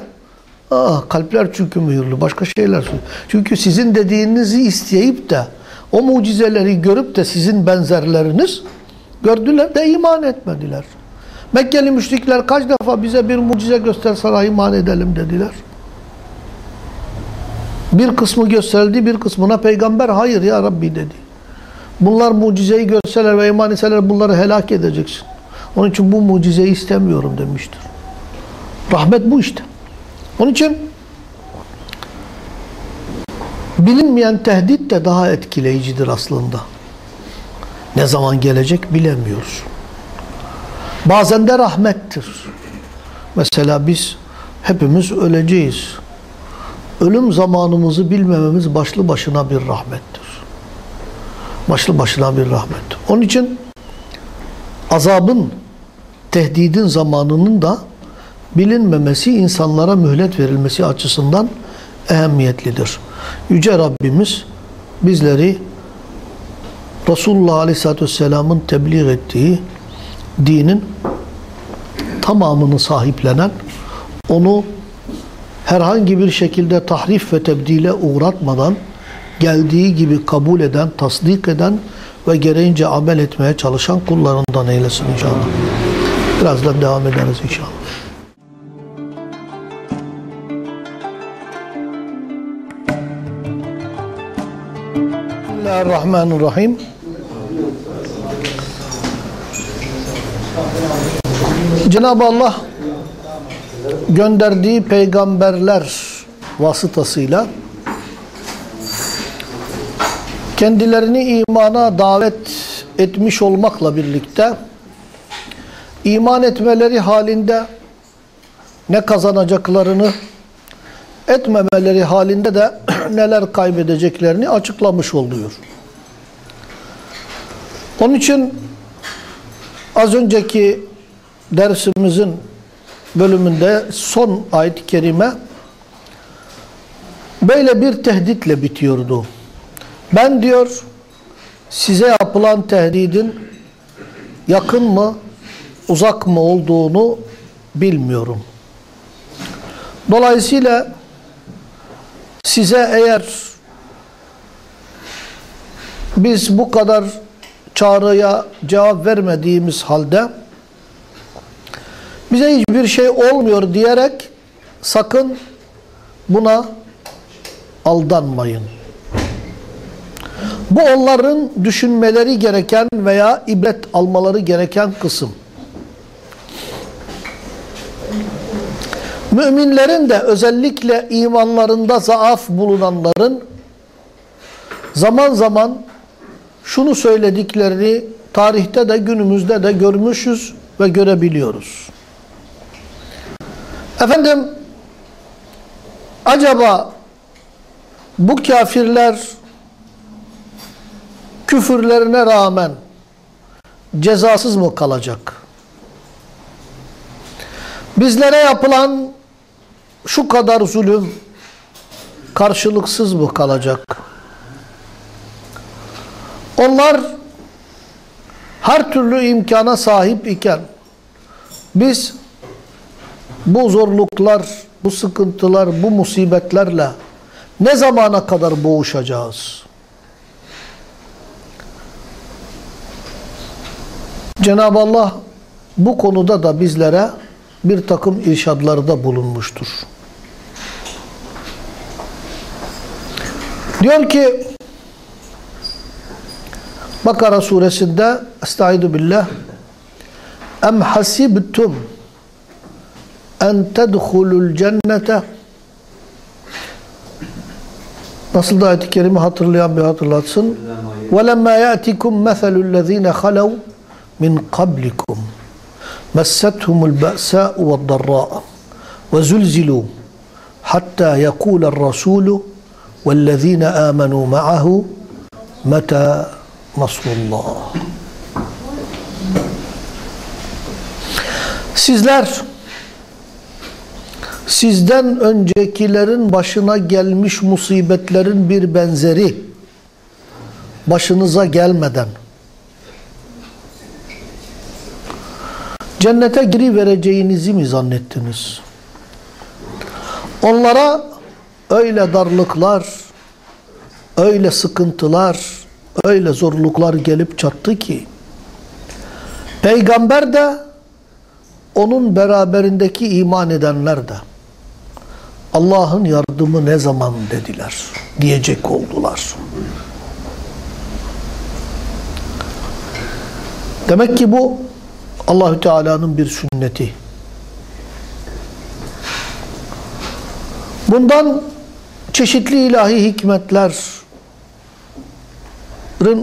ah, kalpler çünkü mühürlü başka şeyler. Çünkü sizin dediğinizi isteyip de o mucizeleri görüp de sizin benzerleriniz gördüler de iman etmediler. Mekkeli müşrikler kaç defa bize bir mucize göster sana iman edelim dediler. Bir kısmı gösterildi, bir kısmına peygamber hayır ya Rabbi dedi. Bunlar mucizeyi görseler ve iman etseler bunları helak edeceksin. Onun için bu mucizeyi istemiyorum demiştir. Rahmet bu işte. Onun için bilinmeyen tehdit de daha etkileyicidir aslında. Ne zaman gelecek bilemiyoruz. Bazen de rahmettir. Mesela biz hepimiz öleceğiz. Ölüm zamanımızı bilmememiz başlı başına bir rahmettir. Başlı başına bir rahmettir. Onun için azabın, tehdidin zamanının da bilinmemesi, insanlara mühlet verilmesi açısından ehemmiyetlidir. Yüce Rabbimiz bizleri Resulullah Aleyhisselatü Vesselam'ın tebliğ ettiği dinin tamamını sahiplenen, onu herhangi bir şekilde tahrif ve tebdile uğratmadan geldiği gibi kabul eden, tasdik eden ve gereğince amel etmeye çalışan kullarından eylesin inşallah. Birazdan devam ederiz inşallah. Bismillahirrahmanirrahim. Cenab-ı Allah gönderdiği peygamberler vasıtasıyla kendilerini imana davet etmiş olmakla birlikte iman etmeleri halinde ne kazanacaklarını etmemeleri halinde de neler kaybedeceklerini açıklamış oluyor. Onun için az önceki dersimizin bölümünde son ayet-i kerime böyle bir tehditle bitiyordu. Ben diyor size yapılan tehdidin yakın mı uzak mı olduğunu bilmiyorum. Dolayısıyla size eğer biz bu kadar çağrıya cevap vermediğimiz halde bize hiçbir şey olmuyor diyerek sakın buna aldanmayın. Bu onların düşünmeleri gereken veya ibret almaları gereken kısım. Müminlerin de özellikle imanlarında zaaf bulunanların zaman zaman şunu söylediklerini tarihte de günümüzde de görmüşüz ve görebiliyoruz. Efendim acaba bu kafirler küfürlerine rağmen cezasız mı kalacak? Bizlere yapılan şu kadar zulüm karşılıksız mı kalacak? Onlar her türlü imkana sahip iken biz bu zorluklar, bu sıkıntılar, bu musibetlerle ne zamana kadar boğuşacağız? Cenab-ı Allah bu konuda da bizlere bir takım irşadlarda bulunmuştur. Diyor ki Bakara suresinde Estaizu billah Em hasibtum en tedhulul cennete Nasıl da ayet-i kerime hatırlayan bir hatırlatsın. وَلَمَّا يَأْتِكُمْ مَثَلُ الَّذ۪ينَ خَلَوْا مِنْ قَبْلِكُمْ مَسَّتْهُمُ الْبَأْسَاءُ وَالضَّرَّاءُ وَزُلْزِلُوا حَتَّى يَقُولَ الرَّسُولُ وَالَّذ۪ينَ آمَنُوا مَعَهُ مَتَى نَصْرُ اللّٰهِ Sizler sizden öncekilerin başına gelmiş musibetlerin bir benzeri başınıza gelmeden cennete girivereceğinizi mi zannettiniz? Onlara öyle darlıklar, öyle sıkıntılar, öyle zorluklar gelip çattı ki peygamber de onun beraberindeki iman edenler de Allah'ın yardımı ne zaman dediler diyecek oldular. Demek ki bu Allahü Teala'nın bir sünneti. Bundan çeşitli ilahi hikmetlerin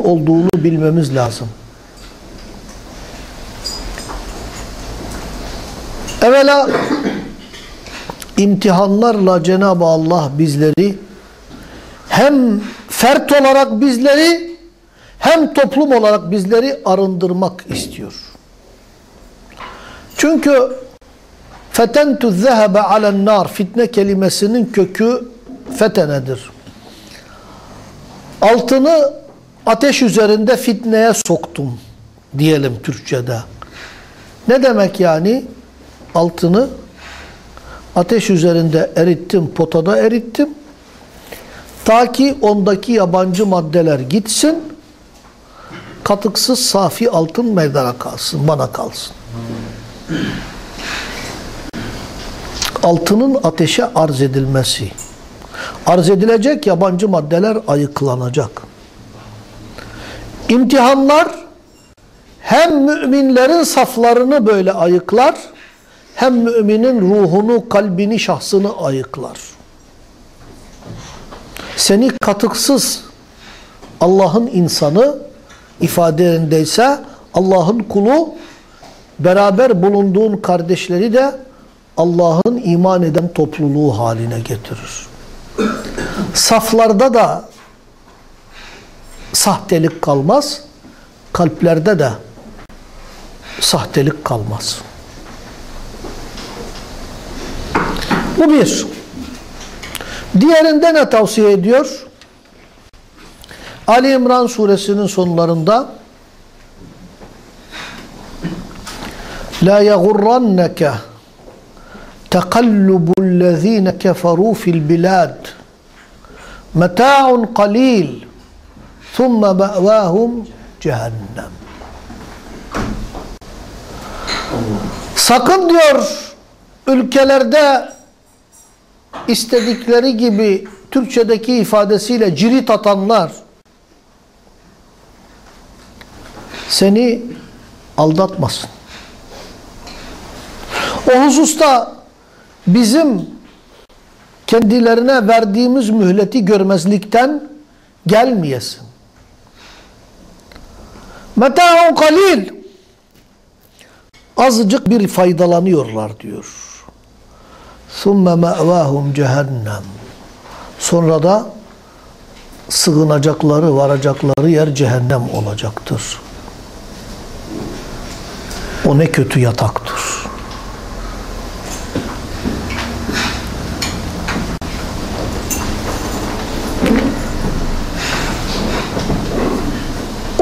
olduğunu bilmemiz lazım. Evvela imtihanlarla Cenab-ı Allah bizleri hem fert olarak bizleri hem toplum olarak bizleri arındırmak istiyor. Çünkü fetentu zehebe alen nar fitne kelimesinin kökü fetenedir. Altını ateş üzerinde fitneye soktum diyelim Türkçe'de. Ne demek yani? Altını ateş üzerinde erittim, potada erittim. Ta ki ondaki yabancı maddeler gitsin, katıksız safi altın meydana kalsın, bana kalsın. Altının ateşe arz edilmesi. Arz edilecek yabancı maddeler ayıklanacak. İmtihanlar hem müminlerin saflarını böyle ayıklar, hem müminin ruhunu, kalbini, şahsını ayıklar. Seni katıksız Allah'ın insanı ifadeindeyse Allah'ın kulu beraber bulunduğun kardeşleri de Allah'ın iman eden topluluğu haline getirir. Saflarda da sahtelik kalmaz, kalplerde de sahtelik kalmaz. Bu bir. Diğerinde ne tavsiye ediyor? Ali İmran suresinin sonlarında La yagurranneke tekallubul lezine keferu fil bilad. Meta'un qalil. Thumma ma'vahum cehennem. Sakın diyor ülkelerde istedikleri gibi Türkçedeki ifadesiyle cirit atanlar seni aldatmasın. O hususta bizim kendilerine verdiğimiz mühleti görmezlikten gelmeyesin. Meta'un kalil azıcık bir faydalanıyorlar diyor. Sümme me'vâhum cehennem sonra da sığınacakları, varacakları yer cehennem olacaktır. O ne kötü yataktır.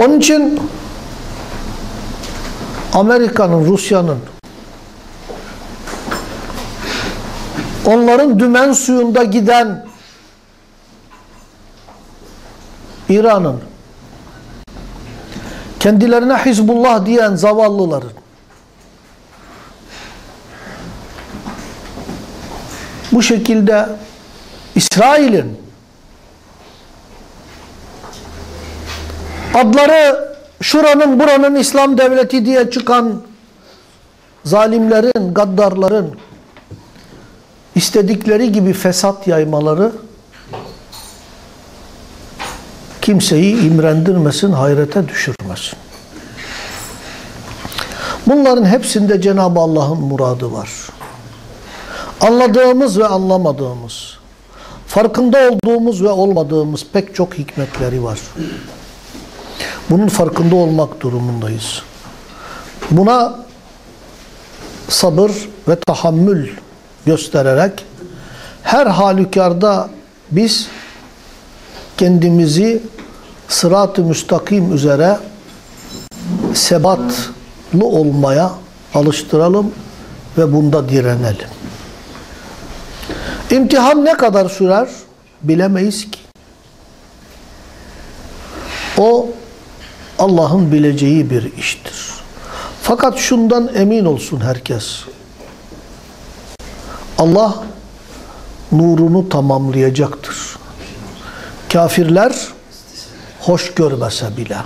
Onun için Amerika'nın, Rusya'nın onların dümen suyunda giden İran'ın kendilerine Hizbullah diyen zavallıların bu şekilde İsrail'in adları şuranın buranın İslam devleti diye çıkan zalimlerin, gaddarların istedikleri gibi fesat yaymaları kimseyi imrendirmesin, hayrete düşürmesin. Bunların hepsinde Cenab-ı Allah'ın muradı var. Anladığımız ve anlamadığımız, farkında olduğumuz ve olmadığımız pek çok hikmetleri var. Bunun farkında olmak durumundayız. Buna sabır ve tahammül göstererek her halükarda biz kendimizi sırat-ı müstakim üzere sebatlı olmaya alıştıralım ve bunda direnelim. İmtihan ne kadar sürer bilemeyiz ki. O Allah'ın bileceği bir iştir. Fakat şundan emin olsun herkes. Allah nurunu tamamlayacaktır. Kafirler hoş görmese bile,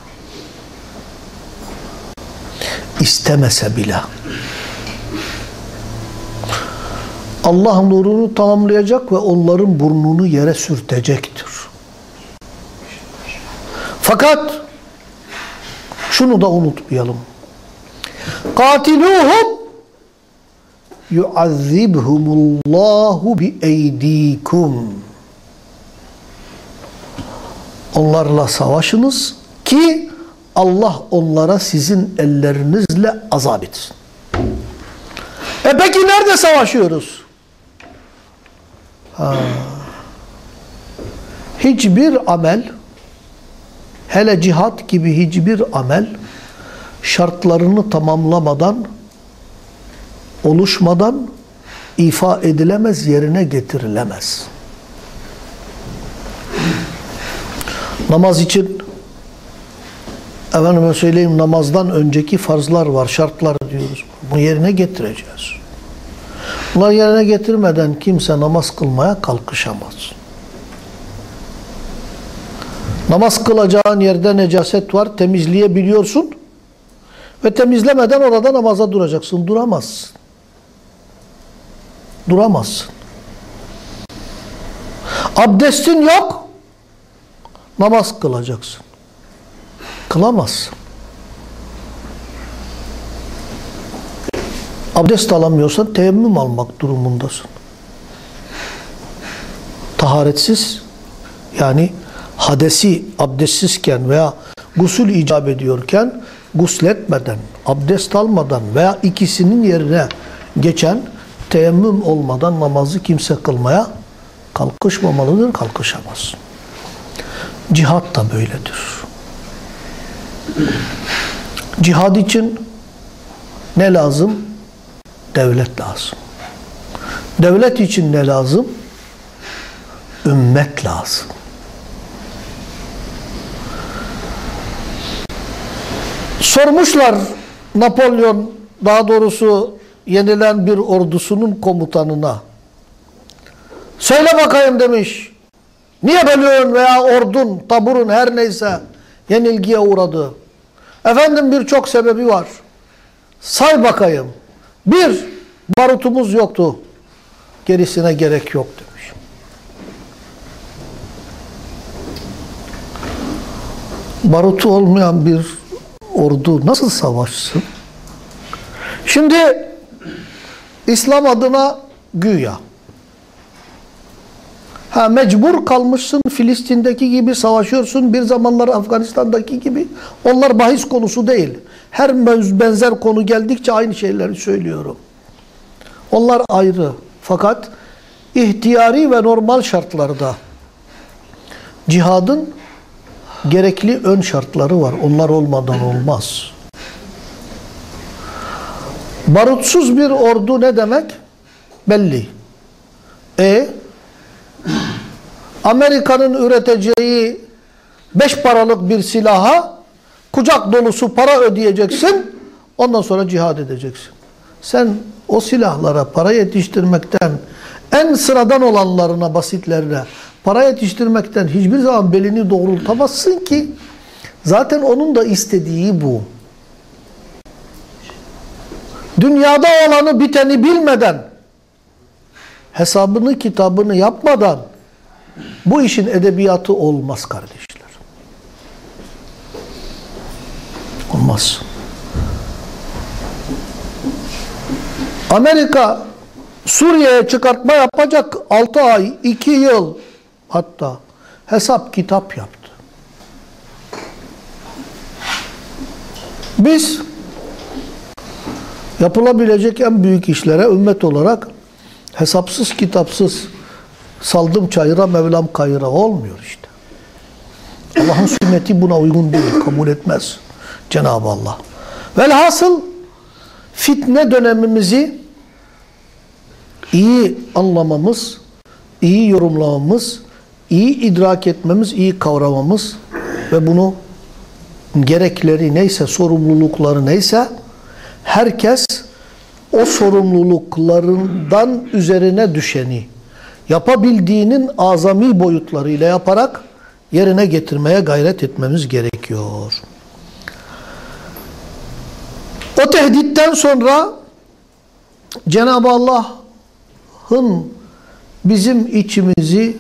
istemese bile Allah nurunu tamamlayacak ve onların burnunu yere sürtecektir. Fakat şunu da unutmayalım. Katiluhum yuazzibhumullahu bi eydikum. Onlarla savaşınız ki Allah onlara sizin ellerinizle azap etsin. E peki nerede savaşıyoruz? Ha. Hiçbir amel hele cihat gibi hiçbir amel şartlarını tamamlamadan oluşmadan ifa edilemez, yerine getirilemez. Namaz için efendime söyleyeyim namazdan önceki farzlar var, şartlar diyoruz. Bunu yerine getireceğiz. Bunları yerine getirmeden kimse namaz kılmaya kalkışamaz. Namaz kılacağın yerde necaset var, temizleyebiliyorsun. Ve temizlemeden orada namaza duracaksın. Duramazsın. Duramazsın. Abdestin yok. Namaz kılacaksın. Kılamazsın. Abdest alamıyorsan teyemmüm almak durumundasın. Taharetsiz yani hadesi abdestsizken veya gusül icap ediyorken gusletmeden, abdest almadan veya ikisinin yerine geçen teyemmüm olmadan namazı kimse kılmaya kalkışmamalıdır, kalkışamaz. Cihat da böyledir. Cihad için ne lazım? Devlet lazım. Devlet için ne lazım? Ümmet lazım. Sormuşlar Napolyon daha doğrusu yenilen bir ordusunun komutanına. Söyle bakayım demiş. Niye bölüğün veya ordun, taburun her neyse yenilgiye uğradı? Efendim birçok sebebi var. Say bakayım. Bir, barutumuz yoktu. Gerisine gerek yok demiş. Barutu olmayan bir ordu nasıl savaşsın? Şimdi İslam adına güya ha mecbur kalmışsın Filistin'deki gibi savaşıyorsun bir zamanlar Afganistan'daki gibi onlar bahis konusu değil. Her benzer konu geldikçe aynı şeyleri söylüyorum. Onlar ayrı. Fakat ihtiyari ve normal şartlarda cihadın gerekli ön şartları var. Onlar olmadan olmaz. Barutsuz bir ordu ne demek? Belli. E Amerika'nın üreteceği beş paralık bir silaha kucak dolusu para ödeyeceksin. Ondan sonra cihad edeceksin. Sen o silahlara para yetiştirmekten en sıradan olanlarına, basitlerine para yetiştirmekten hiçbir zaman belini doğrultamazsın ki zaten onun da istediği bu. Dünyada olanı biteni bilmeden hesabını kitabını yapmadan bu işin edebiyatı olmaz kardeşler. Olmaz. Amerika Suriye'ye çıkartma yapacak 6 ay, 2 yıl hatta hesap kitap yaptı. Biz yapılabilecek en büyük işlere ümmet olarak hesapsız kitapsız saldım çayıra Mevlam kayıra olmuyor işte. Allah'ın sünneti buna uygun değil, kabul etmez Cenab-ı Allah. Velhasıl fitne dönemimizi iyi anlamamız, iyi yorumlamamız, iyi idrak etmemiz, iyi kavramamız ve bunu gerekleri neyse, sorumlulukları neyse herkes o sorumluluklarından üzerine düşeni yapabildiğinin azami boyutlarıyla yaparak yerine getirmeye gayret etmemiz gerekiyor. O tehditten sonra Cenab-ı Allah'ın bizim içimizi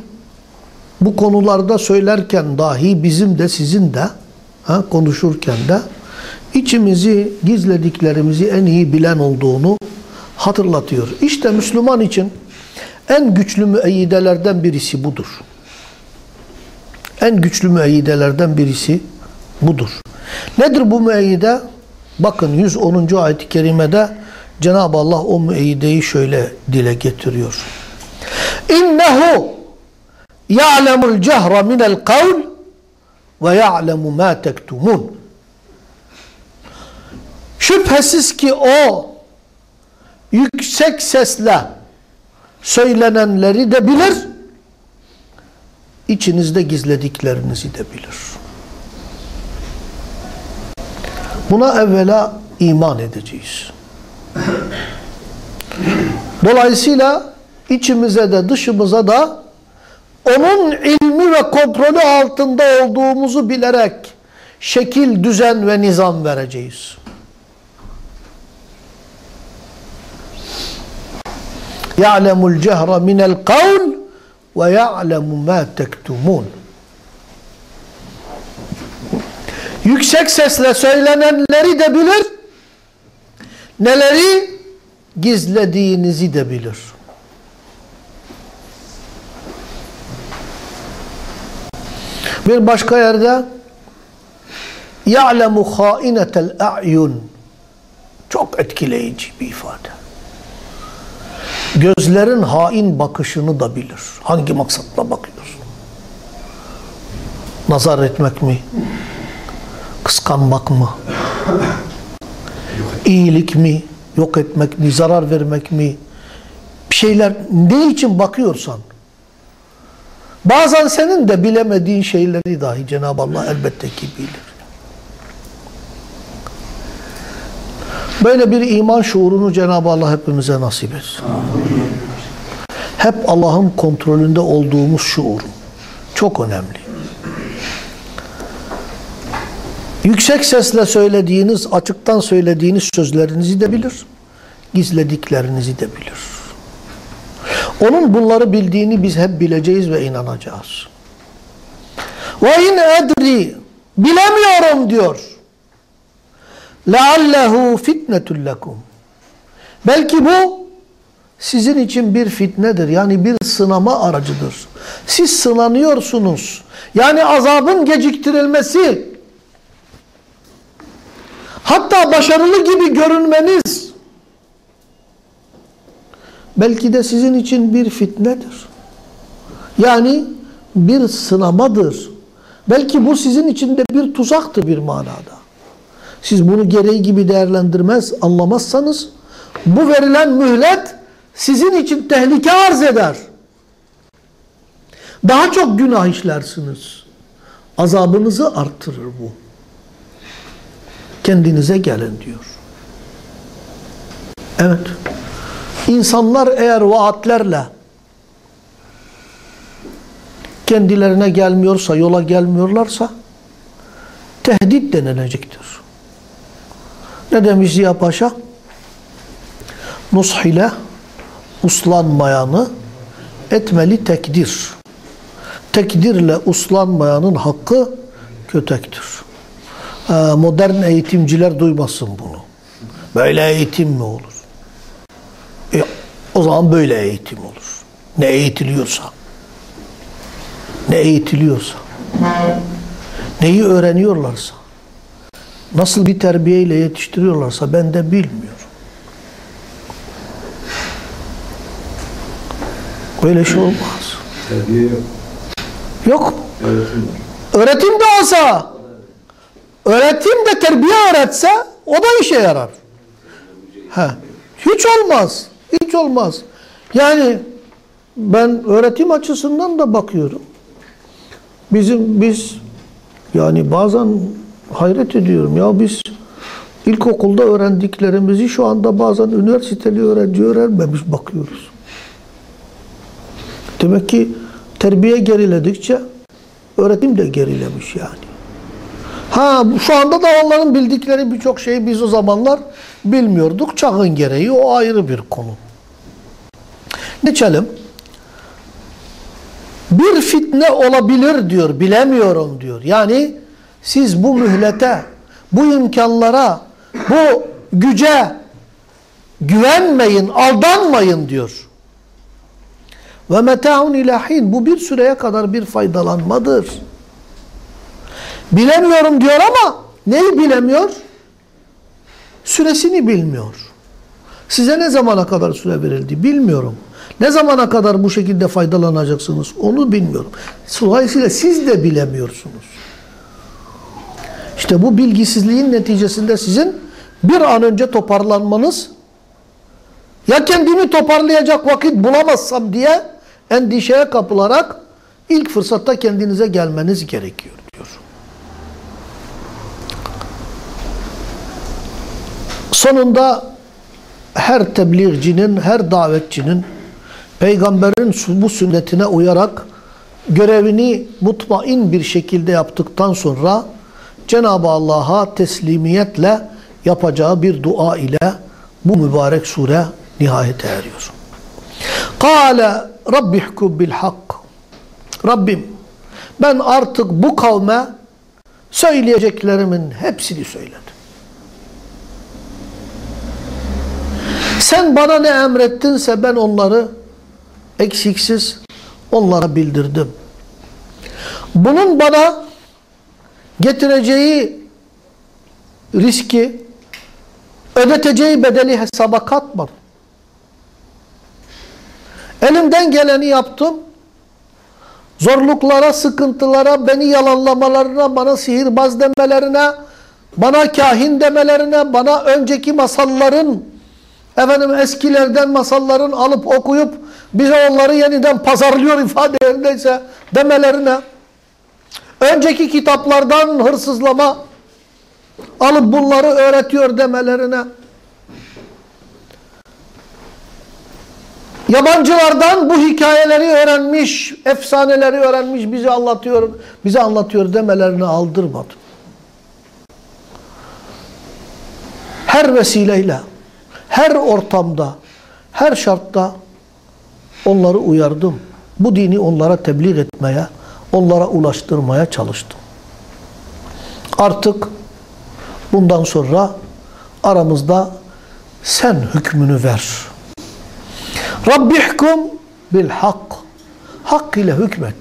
bu konularda söylerken dahi bizim de sizin de ha, konuşurken de içimizi gizlediklerimizi en iyi bilen olduğunu hatırlatıyor. İşte Müslüman için en güçlü müeyyidelerden birisi budur. En güçlü müeyyidelerden birisi budur. Nedir bu müeyyide? Bakın 110. ayet-i kerimede Cenab-ı Allah o müeyyideyi şöyle dile getiriyor. İnnehu ya'lemul cehra minel kavl ve ya'lemu ma tektumun. Şüphesiz ki o yüksek sesle söylenenleri de bilir. içinizde gizlediklerinizi de bilir. Buna evvela iman edeceğiz. Dolayısıyla içimize de dışımıza da onun ilmi ve kontrolü altında olduğumuzu bilerek şekil, düzen ve nizam vereceğiz. يَعْلَمُ الْجَهْرَ مِنَ الْقَوْلِ وَيَعْلَمُ مَا تَكْتُمُونَ Yüksek sesle söylenenleri de bilir, neleri gizlediğinizi de bilir. Bir başka yerde يَعْلَمُ خَائِنَةَ الْاَعْيُنِ Çok etkileyici bir ifade. Gözlerin hain bakışını da bilir. Hangi maksatla bakıyorsun? Nazar etmek mi? Kıskanmak mı? İyilik mi? Yok etmek mi? Zarar vermek mi? Bir şeyler ne için bakıyorsan bazen senin de bilemediğin şeyleri dahi Cenab-ı Allah elbette ki bilir. Böyle bir iman şuurunu Cenab-ı Allah hepimize nasip etsin. Hep Allah'ın kontrolünde olduğumuz şuur. Çok önemli. Yüksek sesle söylediğiniz, açıktan söylediğiniz sözlerinizi de bilir. Gizlediklerinizi de bilir. Onun bunları bildiğini biz hep bileceğiz ve inanacağız. Ve in edri bilemiyorum diyor. Leallehu fitnetul lekum. Belki bu sizin için bir fitnedir. Yani bir sınama aracıdır. Siz sınanıyorsunuz. Yani azabın geciktirilmesi hatta başarılı gibi görünmeniz belki de sizin için bir fitnedir. Yani bir sınamadır. Belki bu sizin için de bir tuzaktır bir manada. Siz bunu gereği gibi değerlendirmez, anlamazsanız bu verilen mühlet sizin için tehlike arz eder. Daha çok günah işlersiniz. Azabınızı arttırır bu. Kendinize gelin diyor. Evet. İnsanlar eğer vaatlerle kendilerine gelmiyorsa, yola gelmiyorlarsa tehdit denilecektir. Ne demiş Ziya Paşa? Nush ile uslanmayanı etmeli tekdir. Tekdirle uslanmayanın hakkı kötektir. Ee, modern eğitimciler duymasın bunu. Böyle eğitim mi olur? O zaman böyle eğitim olur. Ne eğitiliyorsa. Ne eğitiliyorsa. Neyi öğreniyorlarsa. Nasıl bir terbiyeyle yetiştiriyorlarsa ben de bilmiyorum. Böyle şey olmaz. Terbiye yok. Yok. Öğretim de olsa, öğretim de terbiye öğretse o da işe yarar. Ha. Hiç olmaz. Hiç olmaz. Yani ben öğretim açısından da bakıyorum. Bizim biz yani bazen hayret ediyorum ya biz ilkokulda öğrendiklerimizi şu anda bazen üniversiteli öğrenci öğrenmemiş bakıyoruz. Demek ki terbiye geriledikçe öğretim de gerilemiş yani. Ha şu anda da onların bildikleri birçok şeyi biz o zamanlar bilmiyorduk. Çağın gereği o ayrı bir konu. Geçelim. Bir fitne olabilir diyor, bilemiyorum diyor. Yani siz bu mühlete, bu imkanlara, bu güce güvenmeyin, aldanmayın diyor. Ve meta'un ilahin bu bir süreye kadar bir faydalanmadır. Bilemiyorum diyor ama neyi bilemiyor? Süresini bilmiyor. Size ne zamana kadar süre verildi bilmiyorum. Ne zamana kadar bu şekilde faydalanacaksınız onu bilmiyorum. Dolayısıyla siz de bilemiyorsunuz. İşte bu bilgisizliğin neticesinde sizin bir an önce toparlanmanız ya kendimi toparlayacak vakit bulamazsam diye endişeye kapılarak ilk fırsatta kendinize gelmeniz gerekiyor diyor. Sonunda her tebliğcinin, her davetçinin peygamberin bu sünnetine uyarak görevini mutmain bir şekilde yaptıktan sonra Cenab-ı Allah'a teslimiyetle yapacağı bir dua ile bu mübarek sure nihayete eriyor. Kale rabbihkum bil hak. Rabbim ben artık bu kavme söyleyeceklerimin hepsini söyledim. Sen bana ne emrettinse ben onları eksiksiz onlara bildirdim. Bunun bana getireceği riski, ödeteceği bedeli hesaba katmadım. Elimden geleni yaptım. Zorluklara, sıkıntılara, beni yalanlamalarına, bana sihirbaz demelerine, bana kahin demelerine, bana önceki masalların, efendim eskilerden masalların alıp okuyup bize onları yeniden pazarlıyor ifade yerindeyse demelerine, önceki kitaplardan hırsızlama alıp bunları öğretiyor demelerine, yabancılardan bu hikayeleri öğrenmiş, efsaneleri öğrenmiş, bize anlatıyor, bize anlatıyor demelerini aldırmadım. Her vesileyle, her ortamda, her şartta onları uyardım. Bu dini onlara tebliğ etmeye, onlara ulaştırmaya çalıştım. Artık bundan sonra aramızda sen hükmünü ver. Rabbihkum bil hak. Hak ile hükmet.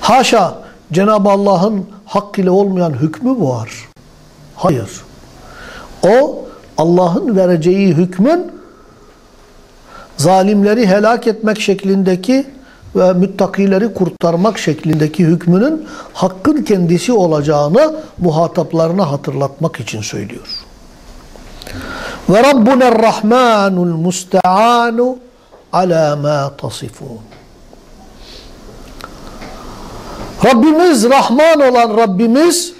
Haşa Cenab-ı Allah'ın hak ile olmayan hükmü mü var? Hayır. O Allah'ın vereceği hükmün zalimleri helak etmek şeklindeki ve müttakileri kurtarmak şeklindeki hükmünün hakkın kendisi olacağını muhataplarına hatırlatmak için söylüyor. Ve Rabbuna Rahmanul Musta'anu ala ma tasifun. Rabbimiz Rahman olan Rabbimiz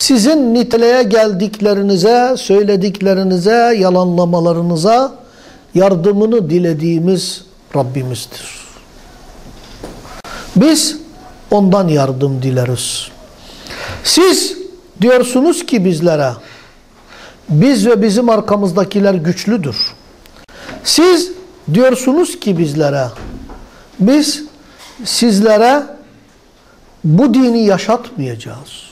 sizin niteleye geldiklerinize, söylediklerinize, yalanlamalarınıza yardımını dilediğimiz Rabbimizdir. Biz ondan yardım dileriz. Siz diyorsunuz ki bizlere biz ve bizim arkamızdakiler güçlüdür. Siz diyorsunuz ki bizlere biz sizlere bu dini yaşatmayacağız.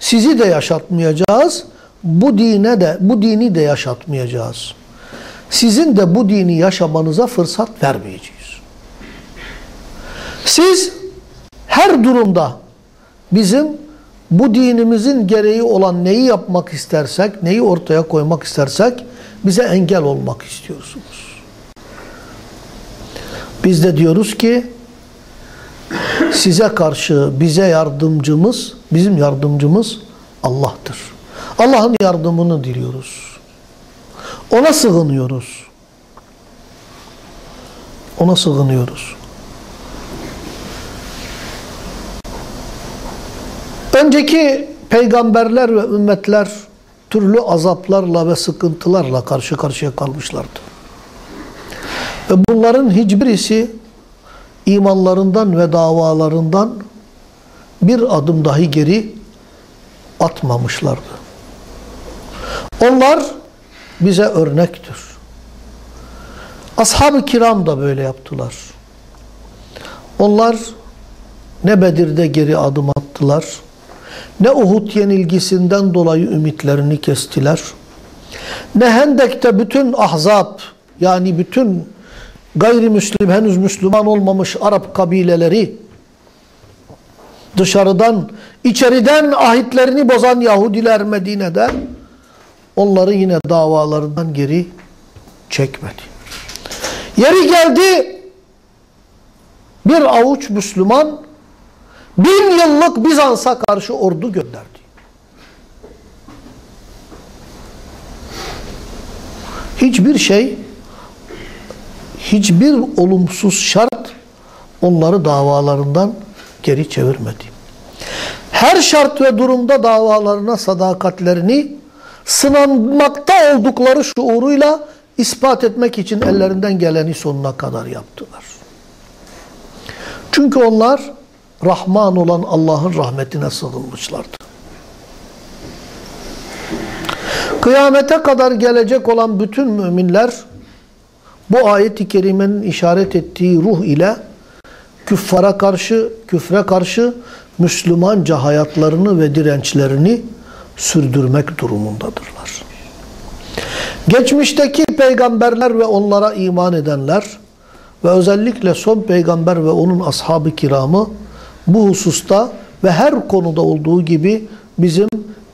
Sizi de yaşatmayacağız. Bu dine de bu dini de yaşatmayacağız. Sizin de bu dini yaşamanıza fırsat vermeyeceğiz. Siz her durumda bizim bu dinimizin gereği olan neyi yapmak istersek, neyi ortaya koymak istersek bize engel olmak istiyorsunuz. Biz de diyoruz ki size karşı bize yardımcımız, bizim yardımcımız Allah'tır. Allah'ın yardımını diliyoruz. Ona sığınıyoruz. Ona sığınıyoruz. Önceki peygamberler ve ümmetler türlü azaplarla ve sıkıntılarla karşı karşıya kalmışlardı. Ve bunların hiçbirisi imanlarından ve davalarından bir adım dahi geri atmamışlardı. Onlar bize örnektir. Ashab-ı kiram da böyle yaptılar. Onlar ne Bedir'de geri adım attılar, ne Uhud yenilgisinden dolayı ümitlerini kestiler, ne Hendek'te bütün ahzab yani bütün gayrimüslim henüz Müslüman olmamış Arap kabileleri dışarıdan içeriden ahitlerini bozan Yahudiler Medine'de onları yine davalarından geri çekmedi. Yeri geldi bir avuç Müslüman bin yıllık Bizans'a karşı ordu gönderdi. Hiçbir şey, hiçbir olumsuz şart onları davalarından geri çevirmedi. Her şart ve durumda davalarına sadakatlerini sınanmakta oldukları şuuruyla ispat etmek için ellerinden geleni sonuna kadar yaptılar. Çünkü onlar Rahman olan Allah'ın rahmetine sığınmışlardı. Kıyamete kadar gelecek olan bütün müminler bu ayet-i kerimenin işaret ettiği ruh ile küffara karşı, küfre karşı Müslümanca hayatlarını ve dirençlerini sürdürmek durumundadırlar. Geçmişteki peygamberler ve onlara iman edenler ve özellikle son peygamber ve onun ashab-ı kiramı bu hususta ve her konuda olduğu gibi bizim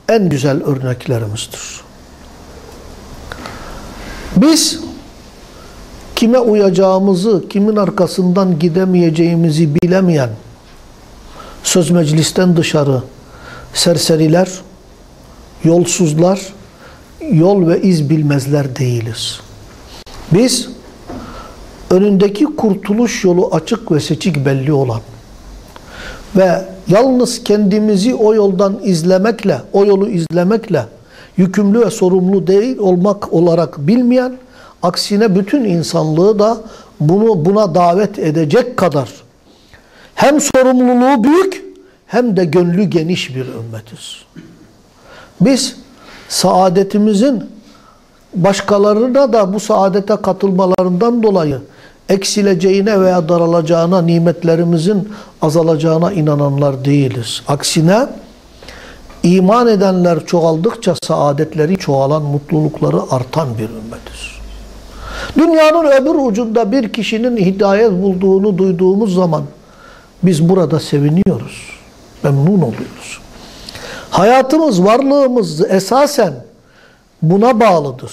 en güzel örneklerimizdir. Biz kime uyacağımızı, kimin arkasından gidemeyeceğimizi bilemeyen, söz meclisten dışarı serseriler, yolsuzlar, yol ve iz bilmezler değiliz. Biz önündeki kurtuluş yolu açık ve seçik belli olan ve yalnız kendimizi o yoldan izlemekle, o yolu izlemekle yükümlü ve sorumlu değil olmak olarak bilmeyen, aksine bütün insanlığı da bunu buna davet edecek kadar hem sorumluluğu büyük hem de gönlü geniş bir ümmetiz. Biz saadetimizin başkalarına da bu saadete katılmalarından dolayı eksileceğine veya daralacağına, nimetlerimizin azalacağına inananlar değiliz. Aksine iman edenler çoğaldıkça saadetleri çoğalan, mutlulukları artan bir ümmetiz. Dünyanın öbür ucunda bir kişinin hidayet bulduğunu duyduğumuz zaman biz burada seviniyoruz, memnun oluyoruz. Hayatımız, varlığımız esasen buna bağlıdır.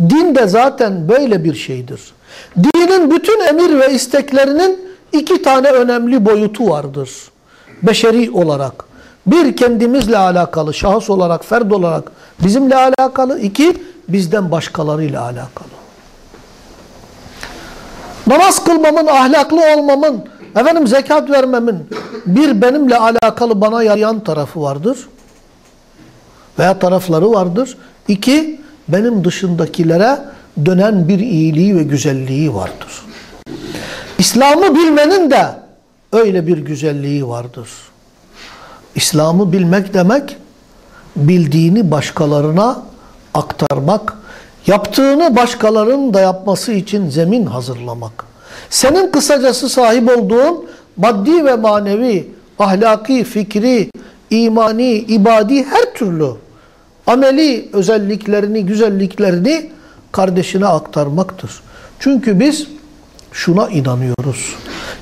Din de zaten böyle bir şeydir. Dinin bütün emir ve isteklerinin iki tane önemli boyutu vardır. Beşeri olarak. Bir kendimizle alakalı, şahıs olarak, ferd olarak bizimle alakalı. iki bizden başkalarıyla alakalı. Namaz kılmamın, ahlaklı olmamın, efendim zekat vermemin bir benimle alakalı bana yarayan tarafı vardır. Veya tarafları vardır. İki, benim dışındakilere dönen bir iyiliği ve güzelliği vardır. İslam'ı bilmenin de öyle bir güzelliği vardır. İslam'ı bilmek demek, bildiğini başkalarına aktarmak, yaptığını başkalarının da yapması için zemin hazırlamak. Senin kısacası sahip olduğun maddi ve manevi, ahlaki, fikri, imani, ibadi her türlü ameli özelliklerini, güzelliklerini kardeşine aktarmaktır. Çünkü biz şuna inanıyoruz.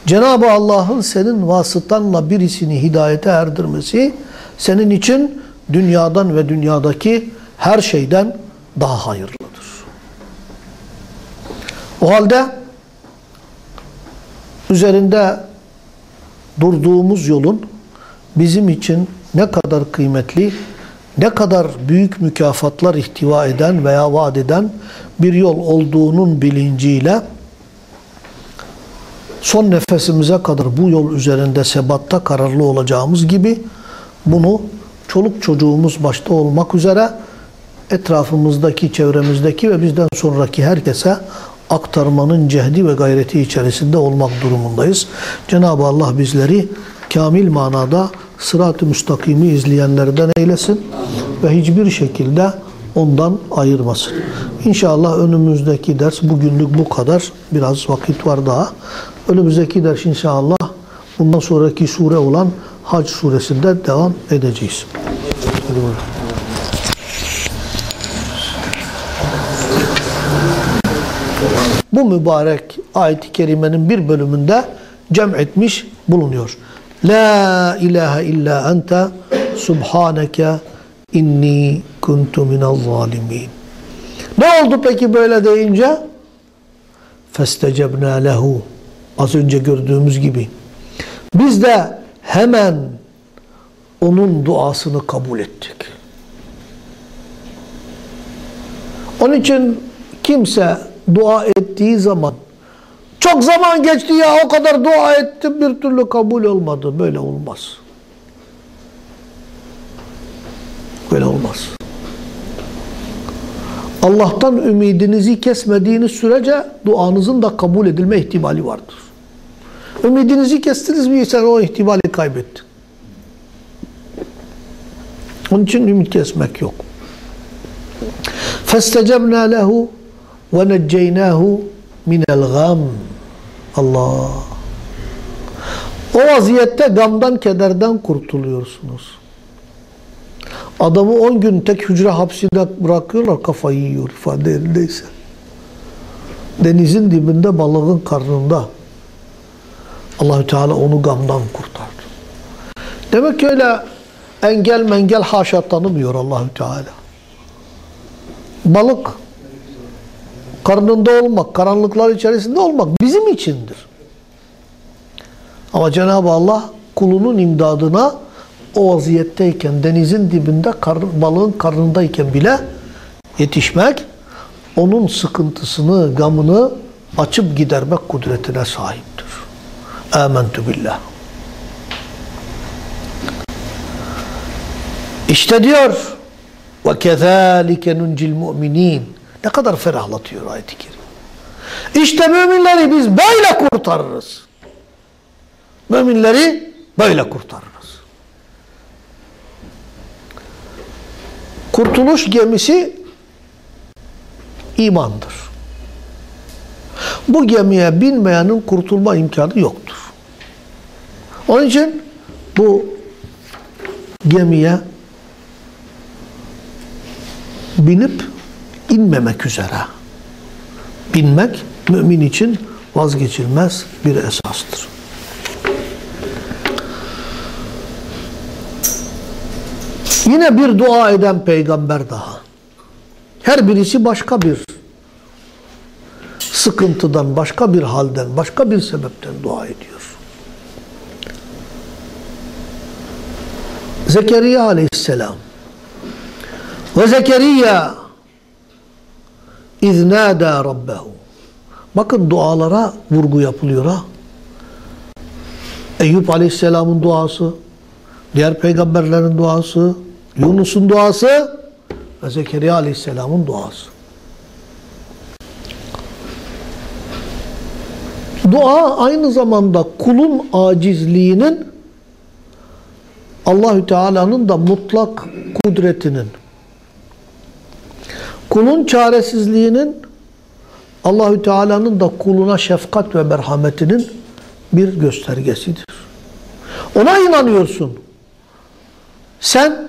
Cenab-ı Allah'ın senin vasıtanla birisini hidayete erdirmesi senin için dünyadan ve dünyadaki her şeyden daha hayırlıdır. O halde üzerinde durduğumuz yolun bizim için ne kadar kıymetli, ne kadar büyük mükafatlar ihtiva eden veya vaat eden bir yol olduğunun bilinciyle son nefesimize kadar bu yol üzerinde sebatta kararlı olacağımız gibi bunu çoluk çocuğumuz başta olmak üzere etrafımızdaki, çevremizdeki ve bizden sonraki herkese aktarmanın cehdi ve gayreti içerisinde olmak durumundayız. Cenab-ı Allah bizleri kamil manada sırat-ı müstakimi izleyenlerden eylesin ve hiçbir şekilde ondan ayırmasın. İnşallah önümüzdeki ders bugünlük bu kadar. Biraz vakit var daha. Önümüzdeki ders inşallah bundan sonraki sure olan Hac suresinde devam edeceğiz. Hadi bakalım. Bu mübarek ayet-i kerimenin bir bölümünde cem etmiş bulunuyor. La ilahe illa ente subhaneke inni kuntu minel zalimin. Ne oldu peki böyle deyince? Festecebna lehu. Az önce gördüğümüz gibi. Biz de hemen onun duasını kabul ettik. Onun için kimse dua ettiği zaman Çok zaman geçti ya o kadar dua ettim bir türlü kabul olmadı. Böyle olmaz. Böyle olmaz. Allah'tan ümidinizi kesmediğiniz sürece duanızın da kabul edilme ihtimali vardır. Ümidinizi kestiniz mi sen o ihtimali kaybettin. Onun için ümit kesmek yok. فَاسْتَجَبْنَا لَهُ ve necceynahu minel gam. Allah. O vaziyette gamdan, kederden kurtuluyorsunuz. Adamı 10 gün tek hücre hapsine bırakıyorlar, kafayı yiyor ifade elindeyse. Denizin dibinde, balığın karnında. Allahü Teala onu gamdan kurtardı. Demek ki öyle engel mengel haşa tanımıyor Allahü Teala. Balık karnında olmak, karanlıklar içerisinde olmak bizim içindir. Ama Cenab-ı Allah kulunun imdadına o vaziyetteyken, denizin dibinde kar, balığın karnındayken bile yetişmek, onun sıkıntısını, gamını açıp gidermek kudretine sahiptir. Âmentü billah. İşte diyor وَكَذَٰلِكَ نُنْجِ الْمُؤْمِنِينَ ne kadar ferahlatıyor ayet-i. İşte müminleri biz böyle kurtarırız. Müminleri böyle kurtarırız. Kurtuluş gemisi imandır. Bu gemiye binmeyenin kurtulma imkanı yoktur. Onun için bu gemiye binip inmemek üzere binmek mümin için vazgeçilmez bir esastır. Yine bir dua eden peygamber daha. Her birisi başka bir sıkıntıdan, başka bir halden, başka bir sebepten dua ediyor. Zekeriya aleyhisselam ve Zekeriya iznâdâ rabbehu Bakın dualara vurgu yapılıyor ha. Eyüp aleyhisselamın duası, diğer peygamberlerin duası, Yunus'un duası ve Zekeriya aleyhisselamın duası. Dua aynı zamanda kulun acizliğinin Allahü Teala'nın da mutlak kudretinin kulun çaresizliğinin Allahü Teala'nın da kuluna şefkat ve merhametinin bir göstergesidir. Ona inanıyorsun. Sen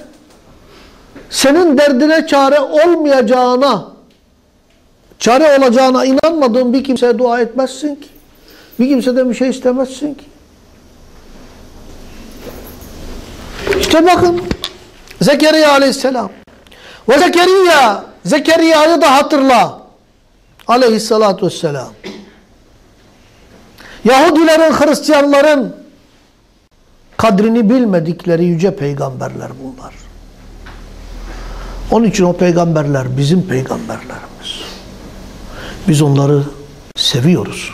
senin derdine çare olmayacağına çare olacağına inanmadığın bir kimseye dua etmezsin ki. Bir kimseden bir şey istemezsin ki. İşte bakın Zekeriya aleyhisselam ve Zekeriya Zekeriya'yı da hatırla aleyhissalatü vesselam. Yahudilerin, Hristiyanların kadrini bilmedikleri yüce peygamberler bunlar. Onun için o peygamberler bizim peygamberlerimiz. Biz onları seviyoruz.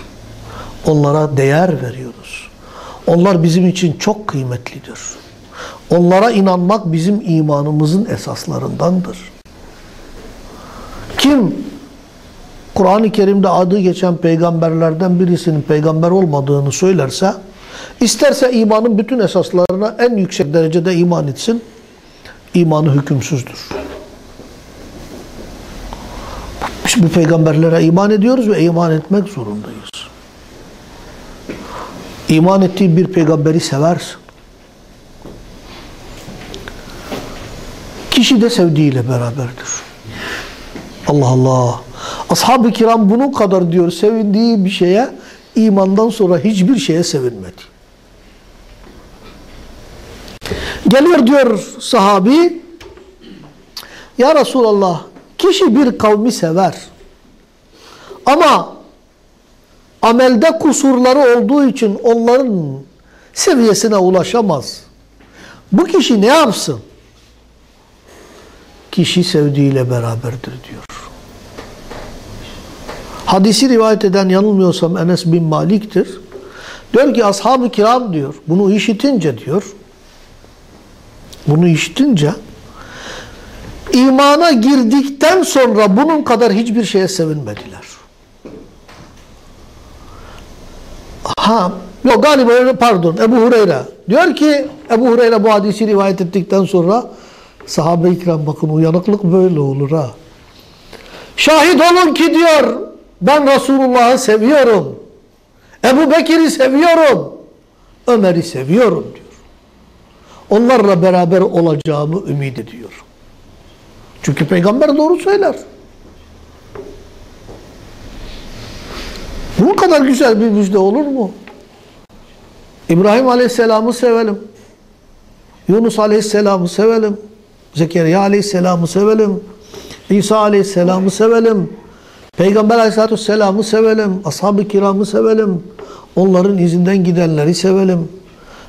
Onlara değer veriyoruz. Onlar bizim için çok kıymetlidir. Onlara inanmak bizim imanımızın esaslarındandır. Kim Kur'an-ı Kerim'de adı geçen peygamberlerden birisinin peygamber olmadığını söylerse, isterse imanın bütün esaslarına en yüksek derecede iman etsin, imanı hükümsüzdür. Biz bu peygamberlere iman ediyoruz ve iman etmek zorundayız. İman ettiğin bir peygamberi seversin. Kişi de sevdiğiyle beraberdir. Allah Allah. Ashab-ı kiram bunun kadar diyor sevindiği bir şeye imandan sonra hiçbir şeye sevinmedi. Geliyor diyor sahabi Ya Resulallah kişi bir kavmi sever ama amelde kusurları olduğu için onların seviyesine ulaşamaz. Bu kişi ne yapsın? Kişi sevdiğiyle beraberdir diyor. Hadisi rivayet eden yanılmıyorsam Enes bin Malik'tir. Diyor ki ashab-ı kiram diyor. Bunu işitince diyor. Bunu işitince imana girdikten sonra bunun kadar hiçbir şeye sevinmediler. Ha, yok galiba pardon Ebu Hureyre. Diyor ki Ebu Hureyre bu hadisi rivayet ettikten sonra sahabe-i bakın uyanıklık böyle olur ha. Şahit olun ki diyor ben Resulullah'ı seviyorum. Ebu Bekir'i seviyorum. Ömer'i seviyorum diyor. Onlarla beraber olacağımı ümit ediyorum. Çünkü peygamber doğru söyler. Bu kadar güzel bir müjde olur mu? İbrahim Aleyhisselam'ı sevelim. Yunus Aleyhisselam'ı sevelim. Zekeriya Aleyhisselam'ı sevelim. İsa Aleyhisselam'ı sevelim. Peygamber Aleyhisselatü Vesselam'ı sevelim. Ashab-ı kiramı sevelim. Onların izinden gidenleri sevelim.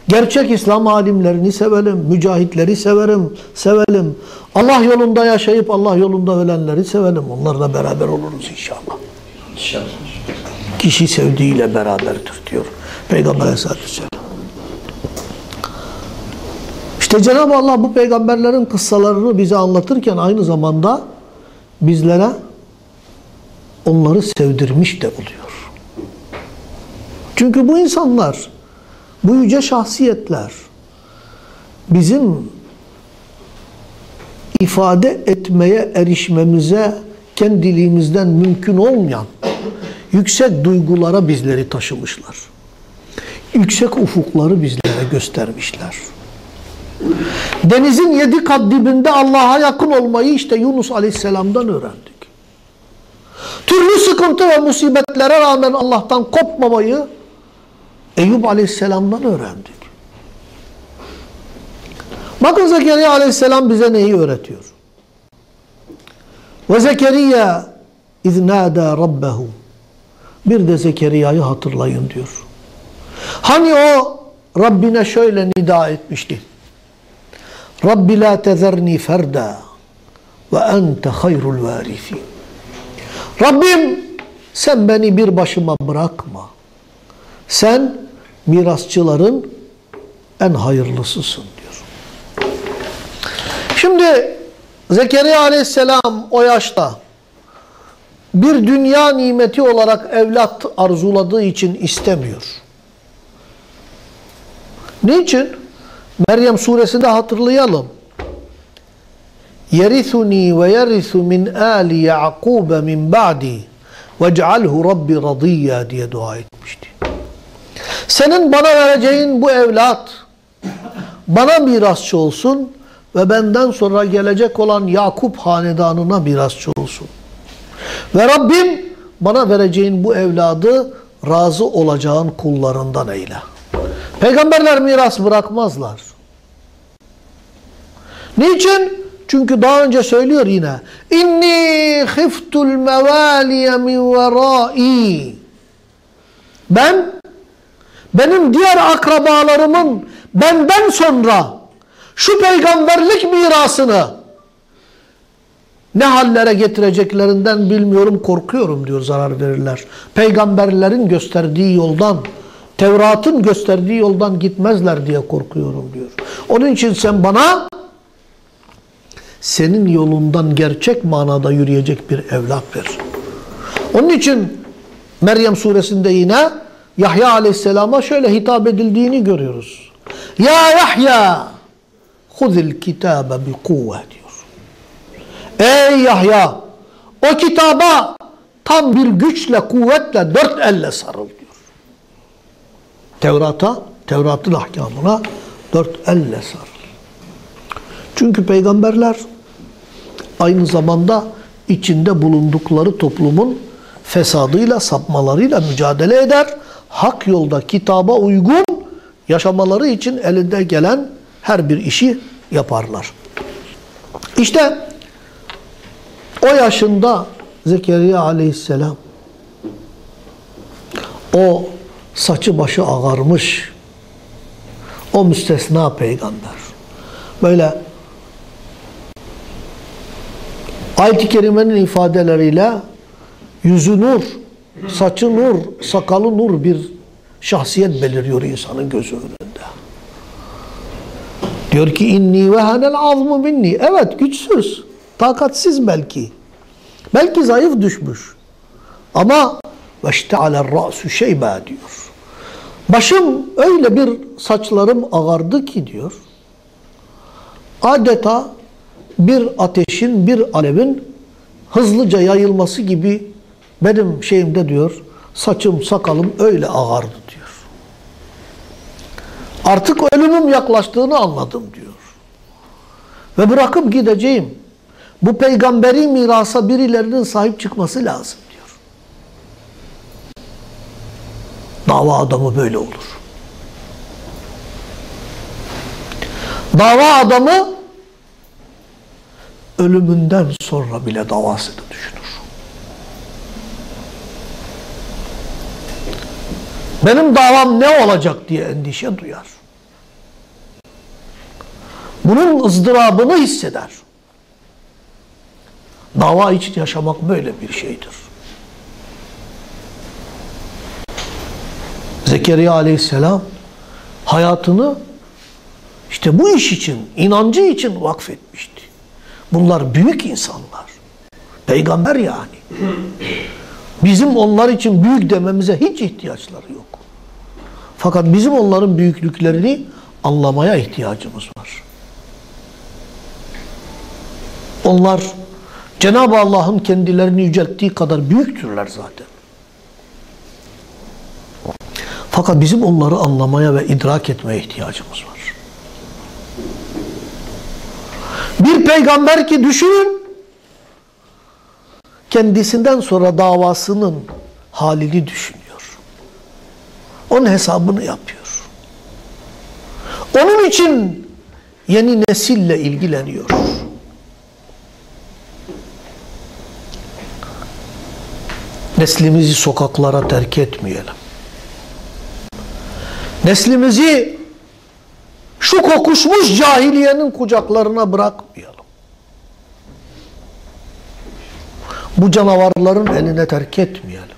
Gerçek İslam alimlerini sevelim. Mücahitleri severim, sevelim. Allah yolunda yaşayıp Allah yolunda ölenleri sevelim. Onlarla beraber oluruz inşallah. İnşallah. Kişi sevdiğiyle beraberdir diyor Peygamber Aleyhisselatü Vesselam. İşte Cenab-ı Allah bu peygamberlerin kıssalarını bize anlatırken aynı zamanda bizlere onları sevdirmiş de oluyor. Çünkü bu insanlar, bu yüce şahsiyetler bizim ifade etmeye erişmemize kendiliğimizden mümkün olmayan yüksek duygulara bizleri taşımışlar. Yüksek ufukları bizlere göstermişler. Denizin yedi kat dibinde Allah'a yakın olmayı işte Yunus Aleyhisselam'dan öğrendik. Türlü sıkıntı ve musibetlere rağmen Allah'tan kopmamayı Eyüp Aleyhisselam'dan öğrendik. Bakın Zekeriya Aleyhisselam bize neyi öğretiyor? Ve Zekeriya iznâdâ rabbehu bir de Zekeriya'yı hatırlayın diyor. Hani o Rabbine şöyle nida etmişti. Rabbi la tezerni ferda ve ente hayrul varisin. Rabbim sen beni bir başıma bırakma. Sen mirasçıların en hayırlısısın diyor. Şimdi Zekeriya aleyhisselam o yaşta bir dünya nimeti olarak evlat arzuladığı için istemiyor. Niçin? Meryem suresinde hatırlayalım. Yerithuni ve yerithu min ali Yakub min ba'di ve cealhu rabbi radiyya diye dua etmişti. Senin bana vereceğin bu evlat bana mirasçı olsun ve benden sonra gelecek olan Yakup hanedanına mirasçı olsun. Ve Rabbim bana vereceğin bu evladı razı olacağın kullarından eyle.'' Peygamberler miras bırakmazlar. Niçin? Çünkü daha önce söylüyor yine. İnni khiftul mevaliye min verai. Ben benim diğer akrabalarımın benden sonra şu peygamberlik mirasını ne hallere getireceklerinden bilmiyorum, korkuyorum diyor zarar verirler. Peygamberlerin gösterdiği yoldan, Tevrat'ın gösterdiği yoldan gitmezler diye korkuyorum diyor. Onun için sen bana senin yolundan gerçek manada yürüyecek bir evlat ver. Onun için Meryem suresinde yine Yahya aleyhisselama şöyle hitap edildiğini görüyoruz. Ya Yahya huzil kitabe bi kuvve diyor. Ey Yahya o kitaba tam bir güçle, kuvvetle, dört elle sarıl diyor. Tevrat'a, Tevrat'ın ahkamına dört elle sarıl. Çünkü peygamberler aynı zamanda içinde bulundukları toplumun fesadıyla, sapmalarıyla mücadele eder. Hak yolda kitaba uygun yaşamaları için elinde gelen her bir işi yaparlar. İşte o yaşında Zekeriya aleyhisselam o saçı başı ağarmış o müstesna peygamber böyle ayet-i kerimenin ifadeleriyle yüzü nur saçı nur, sakalı nur bir şahsiyet beliriyor insanın gözü önünde. Diyor ki inni ve hanel azmu minni. Evet güçsüz, takatsiz belki. Belki zayıf düşmüş. Ama iştealer ra'su şeyba diyor. Başım öyle bir saçlarım ağardı ki diyor. Adeta bir ateşin, bir alevin hızlıca yayılması gibi benim şeyimde diyor saçım, sakalım öyle ağardı diyor. Artık ölümüm yaklaştığını anladım diyor. Ve bırakıp gideceğim. Bu peygamberi mirasa birilerinin sahip çıkması lazım diyor. Dava adamı böyle olur. Dava adamı ölümünden sonra bile davasını düşünür. Benim davam ne olacak diye endişe duyar. Bunun ızdırabını hisseder. Dava için yaşamak böyle bir şeydir. Zekeriya aleyhisselam hayatını işte bu iş için, inancı için vakfetmişti. Bunlar büyük insanlar. Peygamber yani. Bizim onlar için büyük dememize hiç ihtiyaçları yok. Fakat bizim onların büyüklüklerini anlamaya ihtiyacımız var. Onlar Cenab-ı Allah'ın kendilerini yücelttiği kadar büyüktürler zaten. Fakat bizim onları anlamaya ve idrak etmeye ihtiyacımız var. Bir peygamber ki düşünün, kendisinden sonra davasının halini düşünüyor. Onun hesabını yapıyor. Onun için yeni nesille ilgileniyor. Neslimizi sokaklara terk etmeyelim. Neslimizi şu kokuşmuş cahiliyenin kucaklarına bırakmayalım. Bu canavarların eline terk etmeyelim.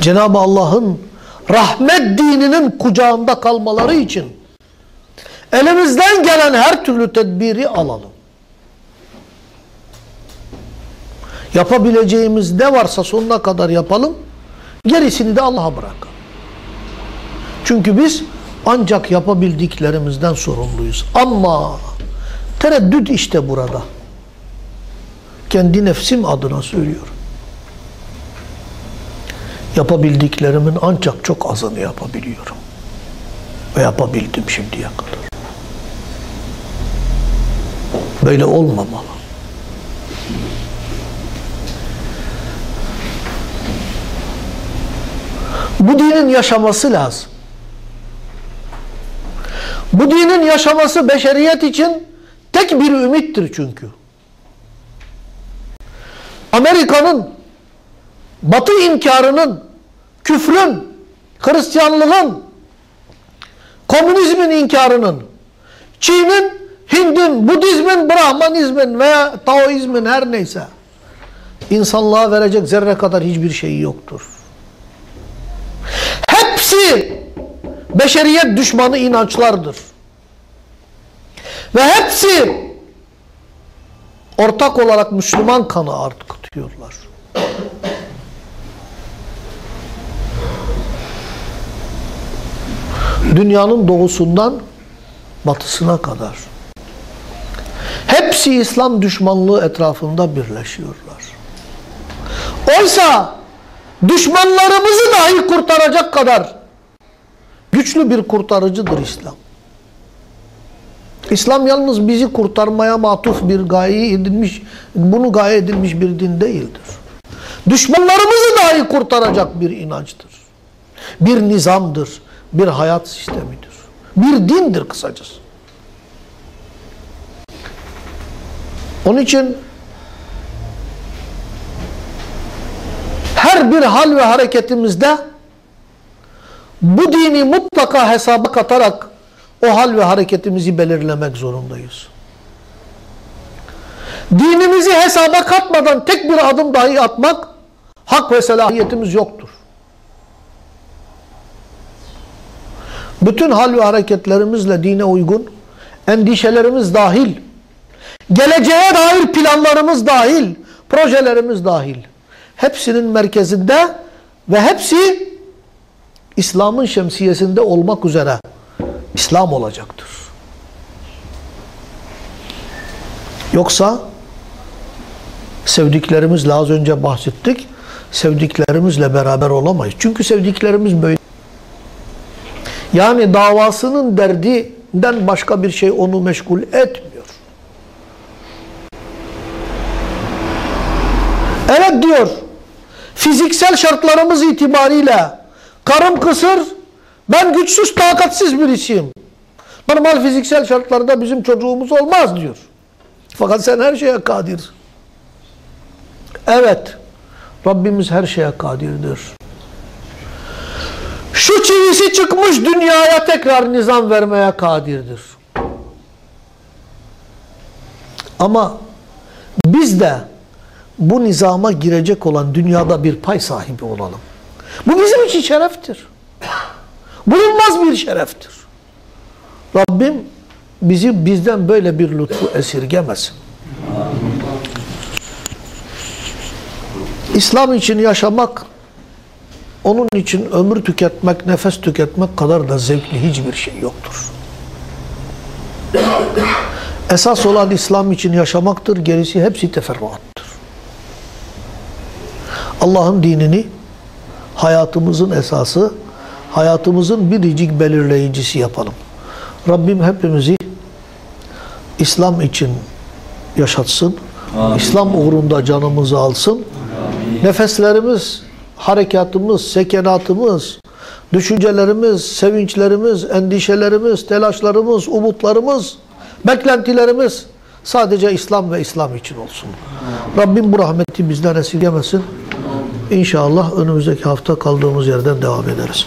Cenab-ı Allah'ın rahmet dininin kucağında kalmaları için elimizden gelen her türlü tedbiri alalım. Yapabileceğimiz ne varsa sonuna kadar yapalım. Gerisini de Allah'a bırakalım. Çünkü biz ancak yapabildiklerimizden sorumluyuz. Ama tereddüt işte burada. Kendi nefsim adına söylüyorum. Yapabildiklerimin ancak çok azını yapabiliyorum. Ve yapabildim şimdiye kadar. Böyle olmamalı. Bu dinin yaşaması lazım. Bu dinin yaşaması beşeriyet için tek bir ümittir çünkü. Amerika'nın, Batı inkarının, küfrün, Hristiyanlığın, komünizmin inkarının, Çin'in, Hind'in, Budizmin, Brahmanizmin veya Taoizmin her neyse insanlığa verecek zerre kadar hiçbir şeyi yoktur. Hepsi beşeriyet düşmanı inançlardır. Ve hepsi ortak olarak Müslüman kanı akıtıyorlar. Dünyanın doğusundan batısına kadar. Hepsi İslam düşmanlığı etrafında birleşiyorlar. Oysa düşmanlarımızı dahi kurtaracak kadar güçlü bir kurtarıcıdır İslam. İslam yalnız bizi kurtarmaya matuf bir gaye edilmiş, bunu gaye edilmiş bir din değildir. Düşmanlarımızı dahi kurtaracak bir inançtır. Bir nizamdır, bir hayat sistemidir. Bir dindir kısacası. Onun için bir hal ve hareketimizde bu dini mutlaka hesaba katarak o hal ve hareketimizi belirlemek zorundayız. dinimizi hesaba katmadan tek bir adım dahi atmak hak ve selahiyetimiz yoktur. Bütün hal ve hareketlerimizle dine uygun, endişelerimiz dahil, geleceğe dair planlarımız dahil, projelerimiz dahil, hepsinin merkezinde ve hepsi İslam'ın şemsiyesinde olmak üzere İslam olacaktır. Yoksa sevdiklerimizle az önce bahsettik, sevdiklerimizle beraber olamayız. Çünkü sevdiklerimiz böyle. Yani davasının derdinden başka bir şey onu meşgul etmiyor. Evet diyor, fiziksel şartlarımız itibariyle karım kısır, ben güçsüz, takatsiz birisiyim. Normal fiziksel şartlarda bizim çocuğumuz olmaz diyor. Fakat sen her şeye kadir. Evet, Rabbimiz her şeye kadirdir. Şu çivisi çıkmış dünyaya tekrar nizam vermeye kadirdir. Ama biz de bu nizama girecek olan dünyada bir pay sahibi olalım. Bu bizim için şereftir. Bulunmaz bir şereftir. Rabbim bizi bizden böyle bir lütfu esirgemesin. İslam için yaşamak, onun için ömür tüketmek, nefes tüketmek kadar da zevkli hiçbir şey yoktur. Esas olan İslam için yaşamaktır, gerisi hepsi teferruattır. Allah'ın dinini hayatımızın esası, hayatımızın biricik belirleyicisi yapalım. Rabbim hepimizi İslam için yaşatsın. İslam uğrunda canımızı alsın. Nefeslerimiz, harekatımız, sekenatımız, düşüncelerimiz, sevinçlerimiz, endişelerimiz, telaşlarımız, umutlarımız, beklentilerimiz sadece İslam ve İslam için olsun. Rabbim bu rahmeti bizden esirgemesin. İnşallah önümüzdeki hafta kaldığımız yerden devam ederiz.